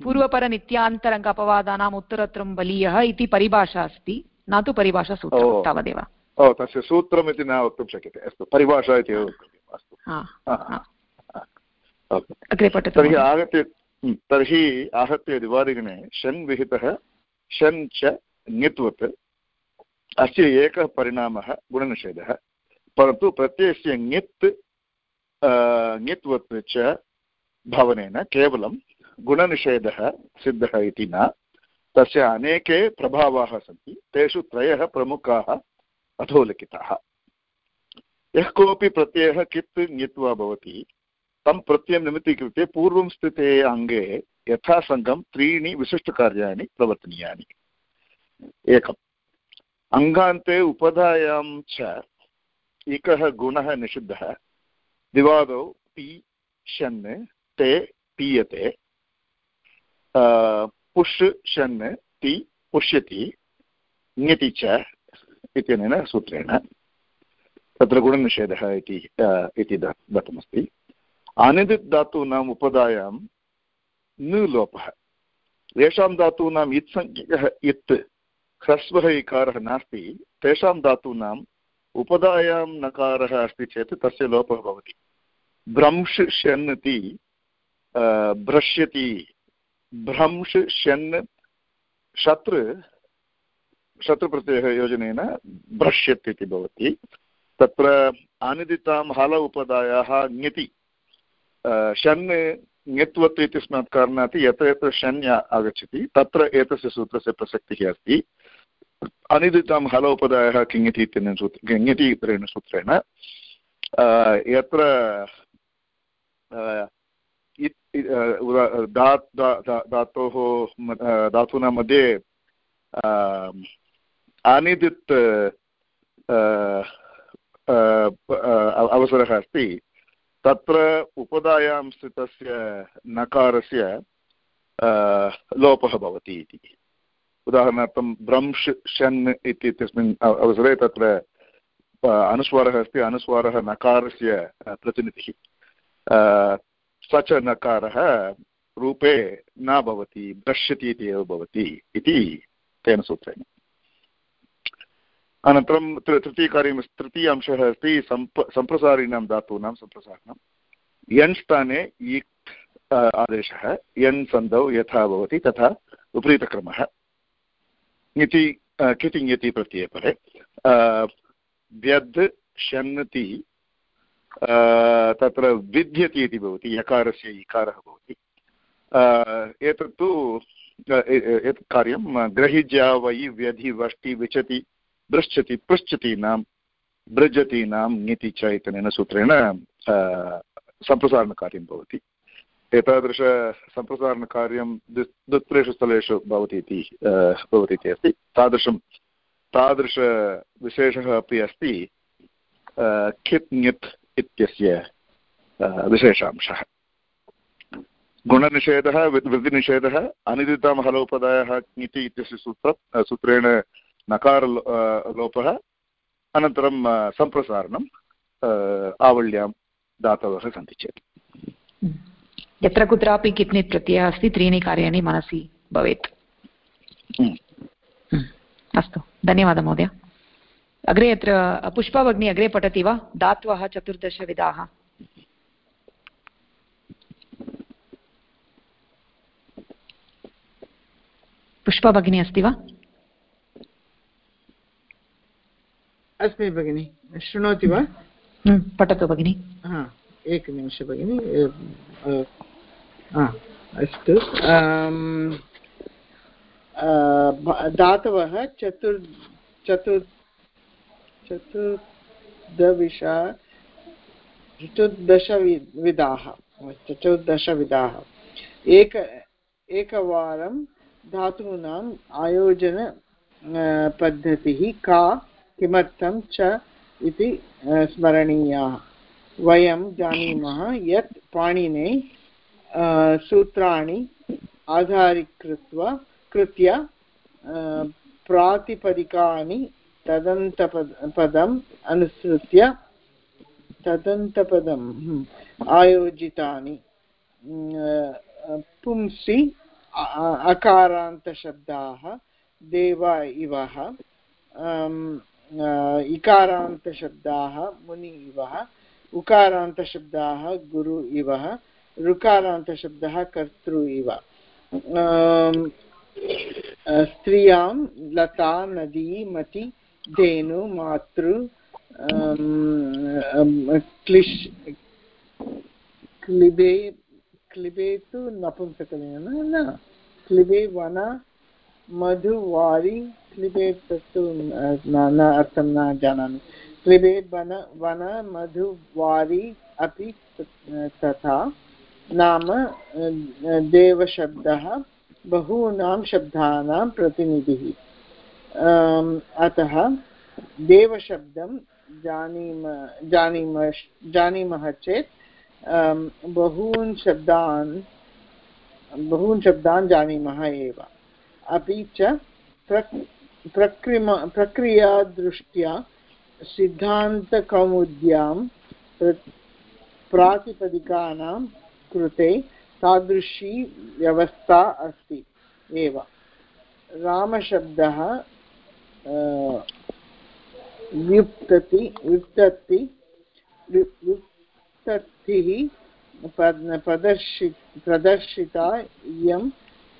पूर्वपरनित्यान्तरङ्ग अपवादानाम् उत्तरोत्तरं बलीयः इति परिभाषा अस्ति न तु परिभाषासूत्रं तावदेव। ओ तस्य सूत्रम् इति न वक्तुं शक्यते। अस्तु परिभाषा इति एव अग्रे पठतु तर्हि आगत्य तर्हि आहत्य दिवादिगणे शन् विहितः शन् च ङित्वत् अस्य एकः परिणामः गुणनिषेधः। परन्तु प्रत्ययस्य ङित् ङित्वत् च भवनेन केवलं गुणनिषेधः सिद्धः इति न। तस्य अनेके प्रभावाः सन्ति तेषु त्रयः प्रमुखाः अधोलिखिताः। यः कोऽपि प्रत्ययः कित् ङित्वा भवति तं प्रत्ययं निमित्तीकृत्य पूर्वं स्थिते अङ्गे यथासङ्गं त्रीणि विशिष्टकार्याणि प्रवर्तनीयानि। एकम्, अङ्गान्ते उपधायां च एकः गुणः निषिद्धः। दिवादौ पि शन्, ते पीयते। पुष् शन्, ति पुष्यति, ङति च इत्यनेन सूत्रेण। तत्र गुणनिषेधः इति दत्तमस्ति। अनिदित् धातूनाम् उपधायां लोपः येषां धातूनाम् इत्सङ्ख्यकः इत् ह्रस्वः इकारः नास्ति, तेषां धातूनाम् उपधायां नकारः अस्ति चेत् तस्य लोपः भवति। भ्रंश् शन् इति भ्रश्यति। भ्रंश शन् शत्रु, शत्रुप्रत्ययः योजनेन भ्रश्यत् इति भवति। तत्र आनिदितां हल उपदायाः ङति। शन् ङत्वत् इत्यस्मात् कारणात् यत्र यत्र शन् आगच्छति, तत्र एतस्य सूत्रस्य प्रसक्तिः अस्ति। अनिदितां हल उपदायः किङति इत्यनेन सूत्र किङति इत्यनेन सूत्रेण यत्र धातोः धातूनां मध्ये आनिदित् अवसरः अस्ति। तत्र उपधायां स्थितस्य नकारस्य लोपः भवति इति। उदाहरणार्थं भ्रंश् शन् इत्यस्मिन् अवसरे तत्र अनुस्वारः अस्ति। अनुस्वारः नकारस्य प्रतिनिधिः। स च नकारः रूपे न भवति दर्श्यति इति एव भवति इति तेन सूत्रेण अनन्तरं तृतीयकार्यं तृतीय अंशः अस्ति सम्प, सम्प्रसारिणां धातूनां सम्प्रसारणं यन् स्थाने इक् आदेशः, यन् सन्धौ यथा भवति तथा विपरीतक्रमः। इति कितिङति प्रत्यये व्यद् शन्नति तत्र विद्यति इति भवति, यकारस्य इकारः भवति। एतत्तु एतत् कार्यं ग्रहिज्या वै व्यधि वष्टि विचति भृच्छति पृच्छतीनां भृजतीनां ङिति च इत्यनेन सूत्रेण सम्प्रसारणकार्यं भवति। एतादृशसम्प्रसारणकार्यं द्वित्रेषु स्थलेषु भवति इति भवति इति अस्ति। तादृशं तादृशविशेषः अपि अस्ति खित् ङित् इत्यस्य विशेषांशः। गुणनिषेधः वृद्धिनिषेधः अनिदितां हलोपदायः इति इत्यस्य सूत्र सूत्रेण नकार लोपः अनन्तरं सम्प्रसारणम् आवल्यां दातवः सन्ति चेत्। यत्र कुत्रापि कित्नित् प्रत्ययः अस्ति त्रीणि कार्याणि मनसि भवेत्। अस्तु। धन्यवादः महोदय। अग्रे अत्र पुष्पा भगिनी अग्रे पठति वा? धात्वः चतुर्दशविधाः पुष्पा भगिनी अस्ति वा? अस्मि भगिनि शृणोति वा? हम्म, पठतु भगिनि। एकनिमिष भगिनि अस्तु। धातवः चतुर् चतुर् चतुर्दविशा चतुर्दशविधाः चतुर्दशविधाः। एक एकवारं धातूनाम् आयोजन पद्धतिः का? किमर्थं च इति स्मरणीया। वयं जानीमः यत् पाणिने सूत्राणि आधारीकृत्वा, कृत्य प्रातिपदिकानि तदन्तपद, पदम् अनुसृत्य तदन्तपदम् आयोजितानि। पुंसि अकारान्तशब्दाः, देव इवः। इकारान्तशब्दाः मुनि इवः, उकारान्तशब्दाः गुरु इवः, ऋकारान्तशब्दः कर्तृ इव। स्त्रियाँ लता, नदी, मति, धेनु, मातृ क्लिश्, क्लिबे क्लिबे तु नपुंसकलिङ्गं न? क्लिबे, वन मधुवारि क्लिबे तत्तु न अर्थं न जानामि। क्लिबे वन वन, मधुवारि अपि तथा नाम देवशब्दः बहूनां शब्दानां प्रतिनिधिः। अतः देवशब्दं जानीम जानीम जानीमः चेत् बहून् शब्दान् बहून् शब्दान् जानीमः एव। अपि च प्रक्, प्रक्रिम, प्रक्रियादृष्ट्या सिद्धान्तकौमुद्यां प्रातिपदिकानां कृते तादृशी व्यवस्था अस्ति। एव। रामशब्दः व्युत्पत्ति व्युत्पत्ति व्युत्पत्तिः प्रदर्शि, प्रदर्शिता इयं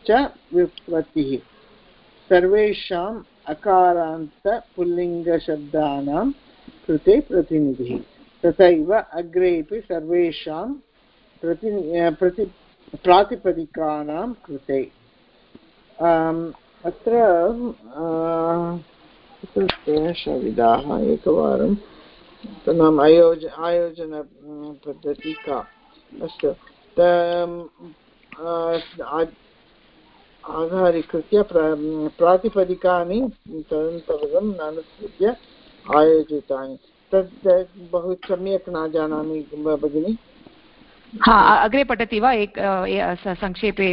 च व्युत्पत्तिः सर्वेषाम् अकारान्तपुल्लिङ्गशब्दानां कृते प्रतिनिधिः। तथैव अग्रेपि सर्वेषां प्रति प्रति, प्रातिपदिकानां कृते। अत्र विधाः एकवारं। नाम आयोज आयोजनपद्धतिः का। अस्तु। आधारीकृत्य प्रातिपदिकानि तदन्तपदम् अनुसृत्य आयोजितानि। तद् बहु सम्यक् न जानामि भगिनि? हा अग्रे पठति वा? एक संक्षेपे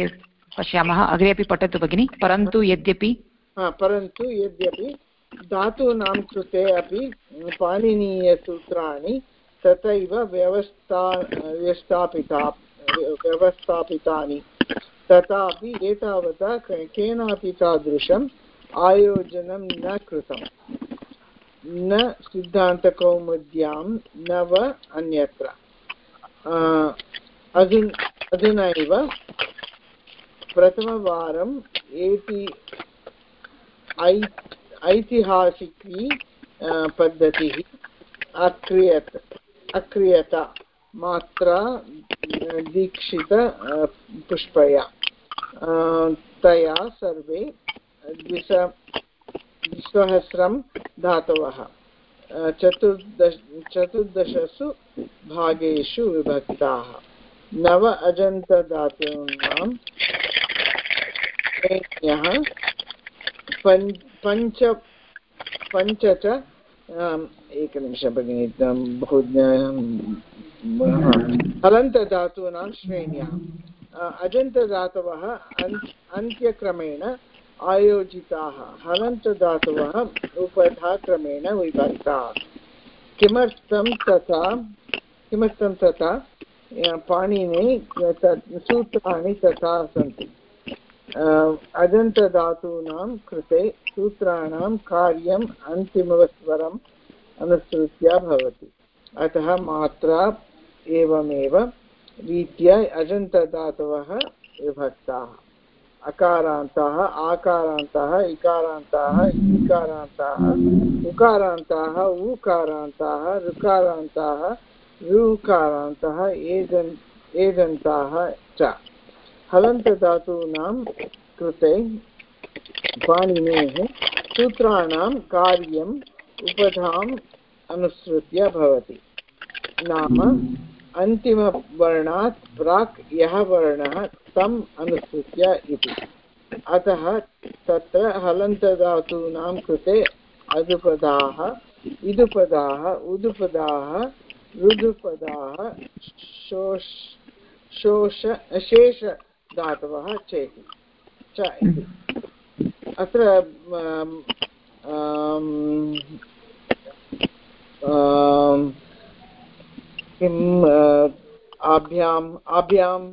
पश्यामः। अग्रे अपि पठतु भगिनि। परन्तु यद्यपि परन्तु यद्यपि धातूनां कृते अपि पाणिनीयसूत्राणि तथैव व्यवस्था व्यवस्थापिता व्यवस्थापितानि तथापि एतावता केनापि तादृशम् आयोजनं न कृतं। न सिद्धान्तकौमुद्यां न वा अन्यत्र अधुन अधुनैव प्रथमवारम् एति ऐतिहासिकी पद्धतिः अक्रियत अक्रियत मात्रा दीक्षित पुष्पया। तया सर्वे द्विस द्विसहस्रं धातवः। चतुर्दश चतुर्दशसु भागेषु विभक्ताः। नव अजन्तधातूनां श्रेण्यः पञ्च पञ्च च एकनिमिषं भगिनि बहु हलन्तधातूनां श्रेण्याः। अजन्तधातवः अन्त्यक्रमेण आयोजिताः। हलन्तधातवः उपधाक्रमेण विभक्ताः। किमर्थं तथा? किमर्थं तथा? पाणिने सूत्राणि तथा सन्ति। अजन्तधातूनां कृते सूत्राणां कार्यम् अन्तिमस्वरम् अनुसृत्य भवति। अतः मात्रा एवमेव रीत्या अजन्तधातवः विभक्ताः। अकारान्ताः, आकारान्ताः, इकारान्ताः ईकारान्ताः उकारान्ताः, ऊकारान्ताः, ऋकारान्ताः ऋकारान्ताः, एजन्, एजन्ताः च। हलन्तधातूनां कृते पाणिनेः सूत्राणां कार्यम् उपधाम् अनुसृत्य भवति। नाम अन्तिमवर्णात् प्राक् यः वर्णः तम् अनुसृत्य इति। अतः तत्र हलन्तधातूनां कृते अदुपदाः इदुपदाः, उदुपदाः, रुदुपदाः, शोष शोष, शेषधातवः चेति। च इति। अत्र किम् आभ्याम् आभ्याम्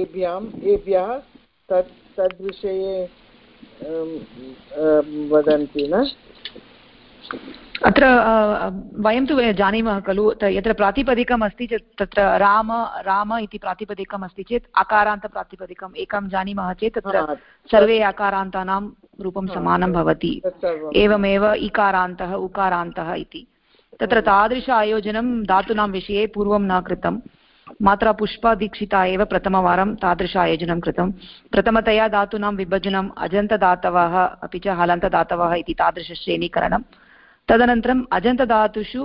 एभ्याम् एभ्यः तत् तद्विषये वदन्ति न? अत्र वयं तु जानीमः खलु यत्र प्रातिपदिकम् अस्ति चेत् तत्र राम राम इति प्रातिपदिकम् अस्ति चेत् अकारान्तप्रातिपदिकम् एकं जानीमः चेत् तत्र सर्वे अकारान्तानां रूपं समानं भवति। एवमेव इकारान्तः उकारान्तः इति। तत्र तादृश आयोजनं धातूनां विषये पूर्वं न कृतं। मात्रा पुष्पादीक्षिता एव प्रथमवारं तादृश आयोजनं कृतं। प्रथमतया धातूनां विभजनम् अजन्तदातवः अपि च हलन्तदातवः इति तादृशश्रेणीकरणं। तदनन्तरम् अजन्तधातुषु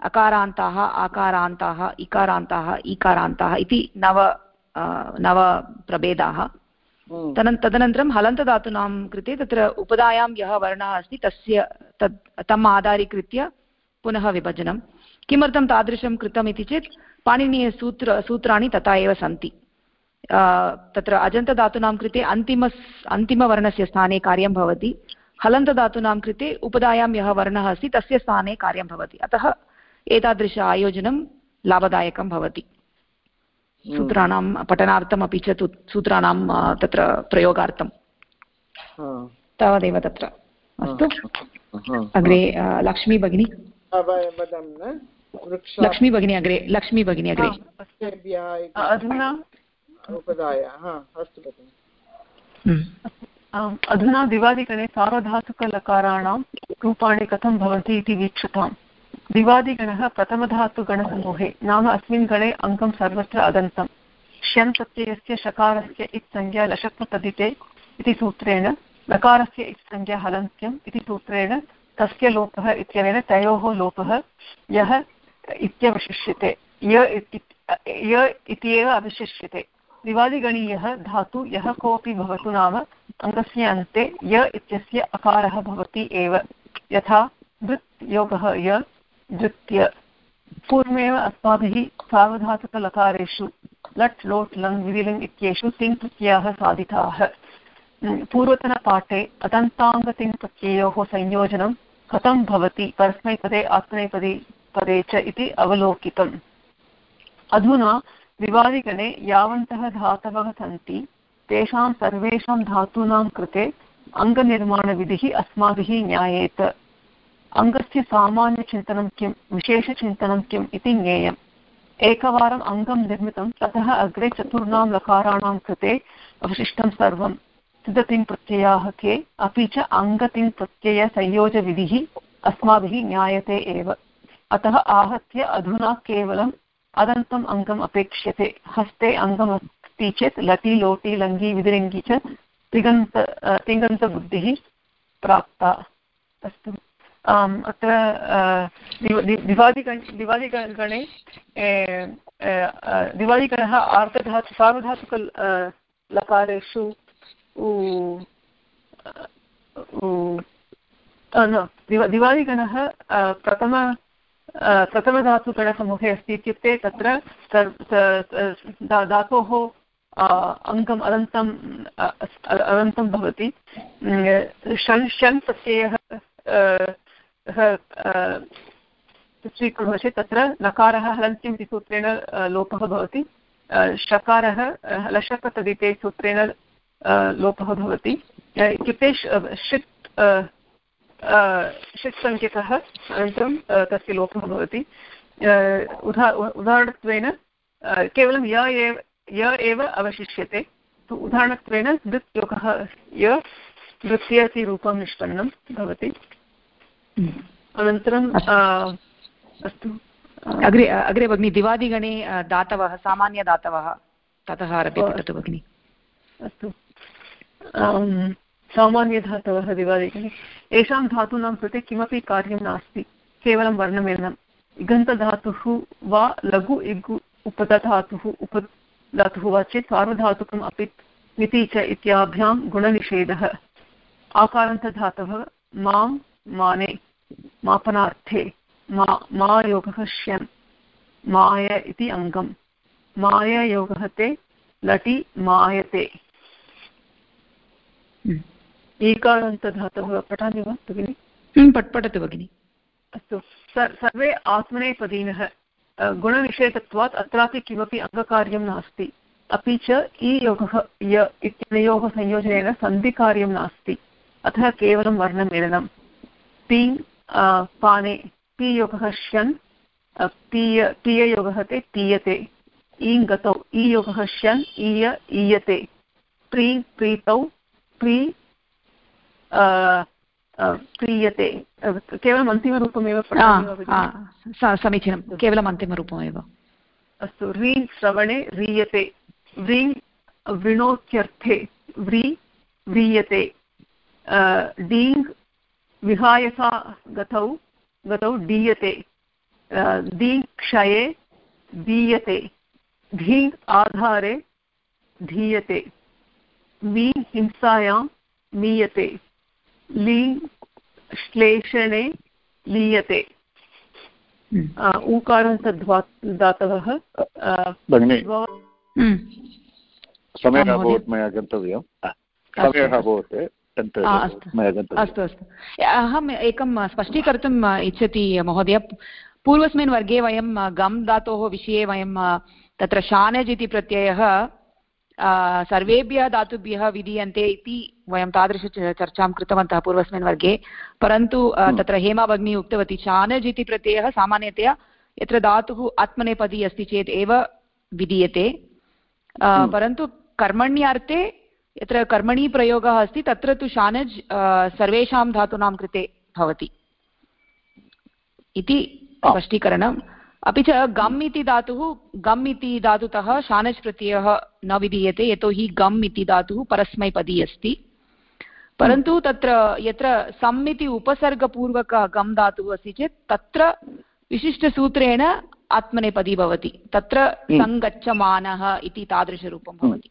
अकारान्ताः आकारान्ताः इकारान्ताः ईकारान्ताः इति नव नव प्रभेदाः। तदन तदनन्तरं हलन्तधातूनां कृते तत्र उपधायां यः वर्णः अस्ति तस्य तत् तम् आधारीकृत्य पुनः विभजनं। किमर्थं तादृशं कृतम् इति चेत् पाणिनीयसूत्र सूत्राणि तथा एव सन्ति। तत्र अजन्तधातूनां कृते अन्तिम अन्तिमवर्णस्य स्थाने कार्यं भवति। हलन्तधातूनां कृते उपधायां यः वर्णः अस्ति तस्य स्थाने कार्यं भवति। अतः एतादृश आयोजनं लाभदायकं भवति। हम्म। सूत्राणां पठनार्थम् अपि च सूत्राणां तत्र प्रयोगार्थं। तावदेव तत्र। अस्तु। अग्रे लक्ष्मी भगिनी। लक्ष्मी भगिनी अग्रे लक्ष्मी भगिनी अग्रे। अधुना? अधुना दिवादिगणे सार्वधातुकलकाराणां रूपाणि कथं भवन्ति इति वीक्षताम् दिवादिगणः प्रथमधातुगणसमूहे नाम अस्मिन् गणे अङ्गं सर्वत्र अदन्तं। श्यन् प्रत्ययस्य शकारस्य इत्संज्ञा लशक्ततदिते इति सूत्रेण लकारस्य इत्संज्ञा हलन्त्यम् इति सूत्रेण तस्य लोपः इत्यनेन तयोः लोपः यः इत्यवशिष्यते य इति एव अवशिष्यते। दिवादिगणीयः धातु यः कोऽपि भवतु नाम अङ्गस्य अन्ते, य इत्यस्य अकारः भवति एव। यथा दृत् योगः य, धृत्य। पूर्वमेव अस्माभिः सार्वधातुकलकारेषु लट्, लोट्, लङ् विधिलिङ् इत्येषु तिङ् साधिताः। पूर्वतनपाठे अदन्ताङ्गतिङ्प्रत्ययोः संयोजनं कथं भवति, परस्मैपदे, आत्मनेपदे, पदे च इति अवलोकितम्। अधुना विवादिगणे यावन्तः धातवः सन्ति, तेषां सर्वेषां धातूनां कृते अङ्गनिर्माणविधिः अस्माभिः ज्ञायेत। अङ्गस्य सामान्यचिन्तनं किं, विशेषचिन्तनं किम् इति ज्ञेयम्। एकवारम् अङ्गं निर्मितं, ततः अग्रे चतुर्णां लकाराणां कृते अवशिष्टं सर्वं सिद्धतिङ् प्रत्ययाः के, अपि च अङ्गतिङ् प्रत्ययसंयोजविधिः अस्माभिः ज्ञायते एव। अतः आहत्य अधुना केवलम् अदन्तम् अङ्गम् अपेक्ष्यते। हस्ते अङ्गम् अस्ति चेत् लटि, लोटि, लङ्गि, विधिलिङ्गि च तिङन्त तिङन्तबुद्धिः प्राप्ता। अस्तु। अत्र दिवादिगण, दिवादिगणे दिवादिगणः आर्धधातु सार्वधातुक लकारेषु दिवालिगणः प्रथम प्रथमधातुगणसमूहे अस्ति इत्युक्ते तत्र धातोः अङ्गम् अनन्तम् अनन्तं भवति. षन् षन् प्रत्ययः स्वीकुर्मः चेत् तत्र नकारः हलन्त्यम् इति सूत्रेण लोपः भवति. षकारः लशकतदिते सूत्रेण लोपः भवति। इत्युक्ते षित् षित् सङ्केतः अनन्तरं तस्य लोपः भवति। उदा उदाहरणत्वेन केवलं य एव य एव अवशिष्यते। तु उदाहरणत्वेन दृत् योगः य इति रूपं निष्पन्नं भवति। अनन्तरं अस्तु। अग्रे अग्रे भगिनि दिवादिगणे दातवः सामान्यदातवः ततः आरभ्य पठतु भगिनि। अस्तु। सामान्यधातवः दिवादिगणे येषां धातूनां कृते किमपि कार्यं नास्ति, केवलं वर्णमेलनम् इगन्तधातुः वा लघु इगु उपधातुः उपधातुः वा चेत् सार्वधातुकम् अपि इति च इत्याभ्यां गुणनिषेधः। आकारान्तधातवः माँ, माने, मापनार्थे, मा मा श्यन्, माय इति अङ्गम्। माययोगः ते, लटि, मायते। ईकारान्तधातवः पठामि वा भगिनि? पट् पठतु भगिनि। अस्तु। सर्वे आत्मनेपदीनः। गुणनिषेधत्वात् अत्रापि किमपि अङ्गकार्यं नास्ति। अपि च इ योगः य इत्यनयोः संयोजनेन सन्धिकार्यं नास्ति। अतः केवलं वर्णमेलनं पि पाने। पि योगः श्यन् पीय पीययोगः ते पीयते ईङ् गतौ ईयोगः श्यन् ईय ईयते। प्री प्रीतौ प्री क्रियते। केवलम् अन्तिमरूपमेव समीचीनं। केवलम् अन्तिमरूपमेव। अस्तु। री श्रवणे रीयते व्री वृणोत्यर्थे। व्री व्रीयते। डीङ् विहायसा गतौ गतौ डीयते। दीङ् क्षये दीयते धीङ् आधारे धीयते। मी हिंसायां मीयते लीङ् श्लेषणे लीयते ऊकारान्तध्वा दातवः। समयः अभवत् मया गन्तव्यं। समयः अभवत् अस्तु। अस्तु अहम् एकं स्पष्टीकर्तुम् इच्छति महोदय। पूर्वस्मिन् वर्गे वयं गम् धातोः विषये वयं तत्र शानज् इति प्रत्ययः सर्वेभ्यः धातुभ्यः विधीयन्ते इति वयं तादृश चर्चां कृतवन्तः पूर्वस्मिन् वर्गे। परन्तु हम्म। तत्र हेमा भगिनी उक्तवती चानज् इति प्रत्ययः सामान्यतया यत्र धातुः आत्मनेपदी अस्ति चेत् एव विधीयते। हम्म। परन्तु कर्मण्यार्थे यत्र कर्मणी प्रयोगः अस्ति तत्र तु शानज् सर्वेषां धातूनां कृते भवति। इति स्पष्टीकरणं अपि च गम् इति धातुः गम् इति धातुतः शानच् प्रत्ययः न विधीयते यतोहि गम् इति धातुः परस्मैपदी अस्ति। परन्तु तत्र यत्र सम् इति उपसर्गपूर्वकः गम् धातुः अस्ति चेत् तत्र विशिष्टसूत्रेण आत्मनेपदी भवति। तत्र हम्म। सङ्गच्छमानः इति तादृशरूपं भवति।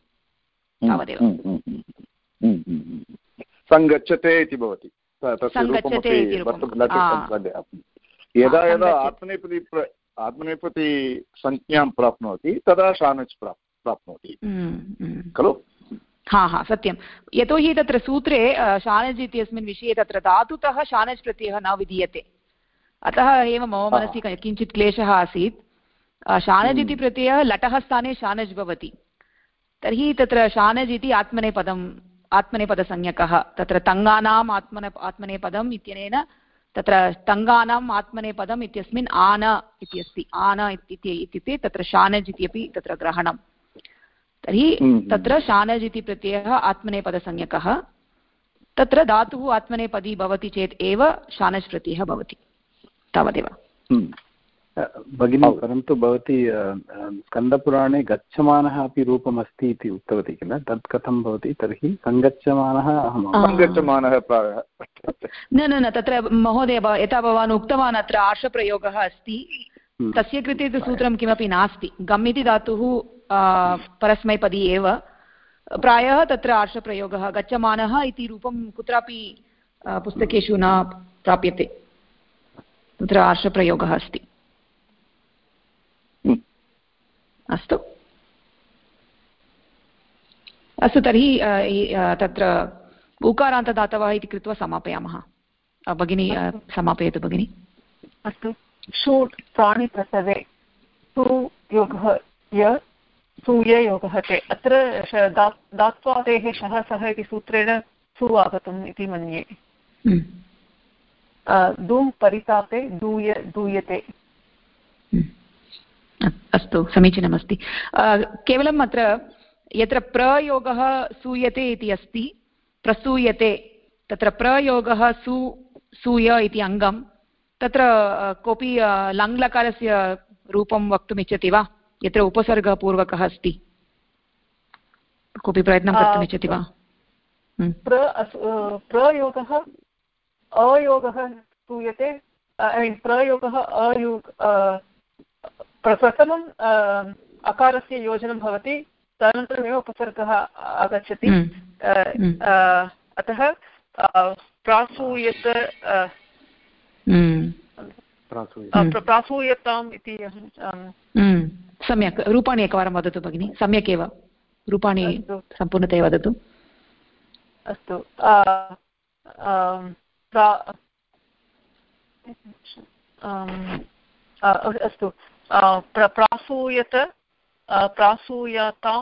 हम्म। तावदेव। हम्म। सङ्गच्छते इति भवति। सङ्गच्छते इति यदा यदा आत्मनेपदी आत्मनेपति संज्ञां प्राप्नोति तदा शानच् प्राप् प्राप्नोति। हम्म, हम्म। खलु? हा हा सत्यं। यतोहि तत्र सूत्रे शानज् इत्यस्मिन् विषये तत्र धातुतः शानज् प्रत्ययः न विधीयते। अतः एव मम मनसि किञ्चित् क्लेशः आसीत्। शानज् इति हम्म। प्रत्ययः लटः स्थाने शानज् भवति। तर्हि तत्र शानज् इति आत्मनेपदम् आत्मनेपदसंज्ञकः तत्र तङ्गानाम् आत्मने आत्मनेपदम् इत्यनेन तत्र तङ्गानाम् आत्मनेपदम् इत्यस्मिन् आन इति अस्ति आन इत्युक्ते तत्र शानज् इत्यपि तत्र ग्रहणं तर्हि हम्म, हम्म। तत्र शानज् इति प्रत्ययः आत्मनेपदसंज्ञकः तत्र धातुः आत्मनेपदी भवति चेत् एव शानज् प्रत्ययः भवति तावदेव हम्म। भगिनी परन्तु भवती स्कन्दपुराणे गच्छमानः अपि रूपमस्ति इति उक्तवती किल? तत् कथं भवति? तर्हि सङ्गच्छमानः सङ्गच्छमानः न न न तत्र महोदय यथा भवान् उक्तवान् अत्र आर्षप्रयोगः अस्ति। हम्म। तस्य कृते तु सूत्रं किमपि नास्ति। गम् इति धातुः परस्मैपदी एव। प्रायः तत्र आर्षप्रयोगः गच्छमानः इति रूपं कुत्रापि पुस्तकेषु न प्राप्यते। तत्र आर्षप्रयोगः अस्ति। अस्तु। अस्तु तर्हि तत्र उकारान्तदातवः इति कृत्वा समापयामः। भगिनी समापयतु भगिनि। अस्तु। षूट् प्राणिप्रसवे सु योगः य सूययोगः ते। अत्र दात्वादेः शः सः इति सूत्रेण सु आगतम् इति मन्ये। दूम् परितापे दूय दूयते। अस्तु समीचीनमस्ति। केवलम् अत्र यत्र प्रयोगः सूयते इति अस्ति प्रसूयते तत्र प्रयोगः सु सूय इति अङ्गं तत्र कोऽपि लङ्लकारस्य रूपं वक्तुम् इच्छति वा? यत्र उपसर्गपूर्वकः अस्ति। कोऽपि प्रयत्नं कर्तुम् इच्छति वा? हम्म। प्रयोगः अयोगः सूयते प्रयोगः अयोग प्रथमम् अकारस्य योजनं भवति तदनन्तरमेव उपसर्गः आगच्छति। अतः प्रासूयत प्रासूयताम् इति सम्यक्। रूपाणि एकवारं वदतु भगिनि। सम्यक् एव। रूपाणि सम्पूर्णतया वदतु। अस्तु। अस्तु। प्रासूयत प्रासूयतां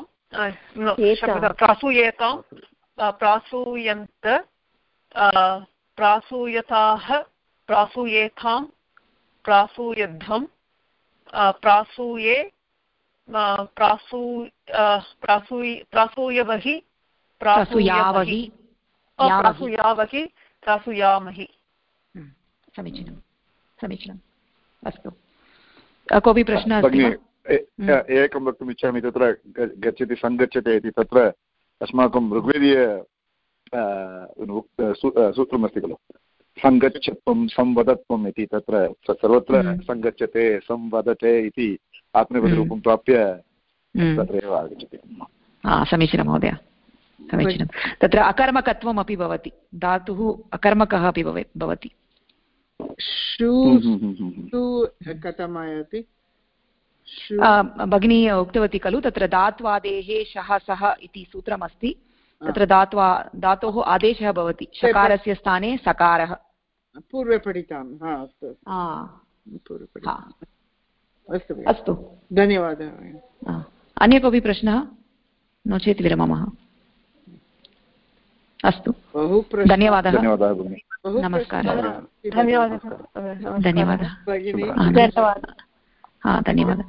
प्रासूयतां प्रासूयन्त प्रासूयताः प्रासूयेथां प्रासूयध्वं प्रासूये प्रासू प्रासूय प्रासूयवहि प्रासूयावहि प्रासूयावहि प्रासूयामहि समीचीनं समीचीनम् अस्तु कोऽपि प्रश्नः अस्ति एकं वक्तुम् इच्छामि तत्र गच्छति सङ्गच्छते इति तत्र अस्माकं ऋग्वेदीय सूत्रमस्ति खलु। सङ्गच्छत्वं संवदत्वम् इति तत्र सर्वत्र सङ्गच्छते संवदते इति आत्मनेपदिरूपं प्राप्य तत्रैव आगच्छति। समीचीनं महोदय समीचीनं। तत्र अकर्मकत्वम् अपि भवति धातुः अकर्मकः अपि भवति। कथम् आयाति भगिनी उक्तवती खलु तत्र धात्वादेः शः सः इति सूत्रमस्ति। तत्र धात्वा धातोः आदेशः भवति। शकारस्य स्थाने सकारः। पूर्वे पठितां अस्तु अस्तु। धन्यवादः अन्य कोऽपि प्रश्नः? नो चेत् विरमामः। अस्तु। बहु धन्यवादः। धन्यवादः नमस्कारः। धन्यवादः। धन्यवादः। धन्यवादः।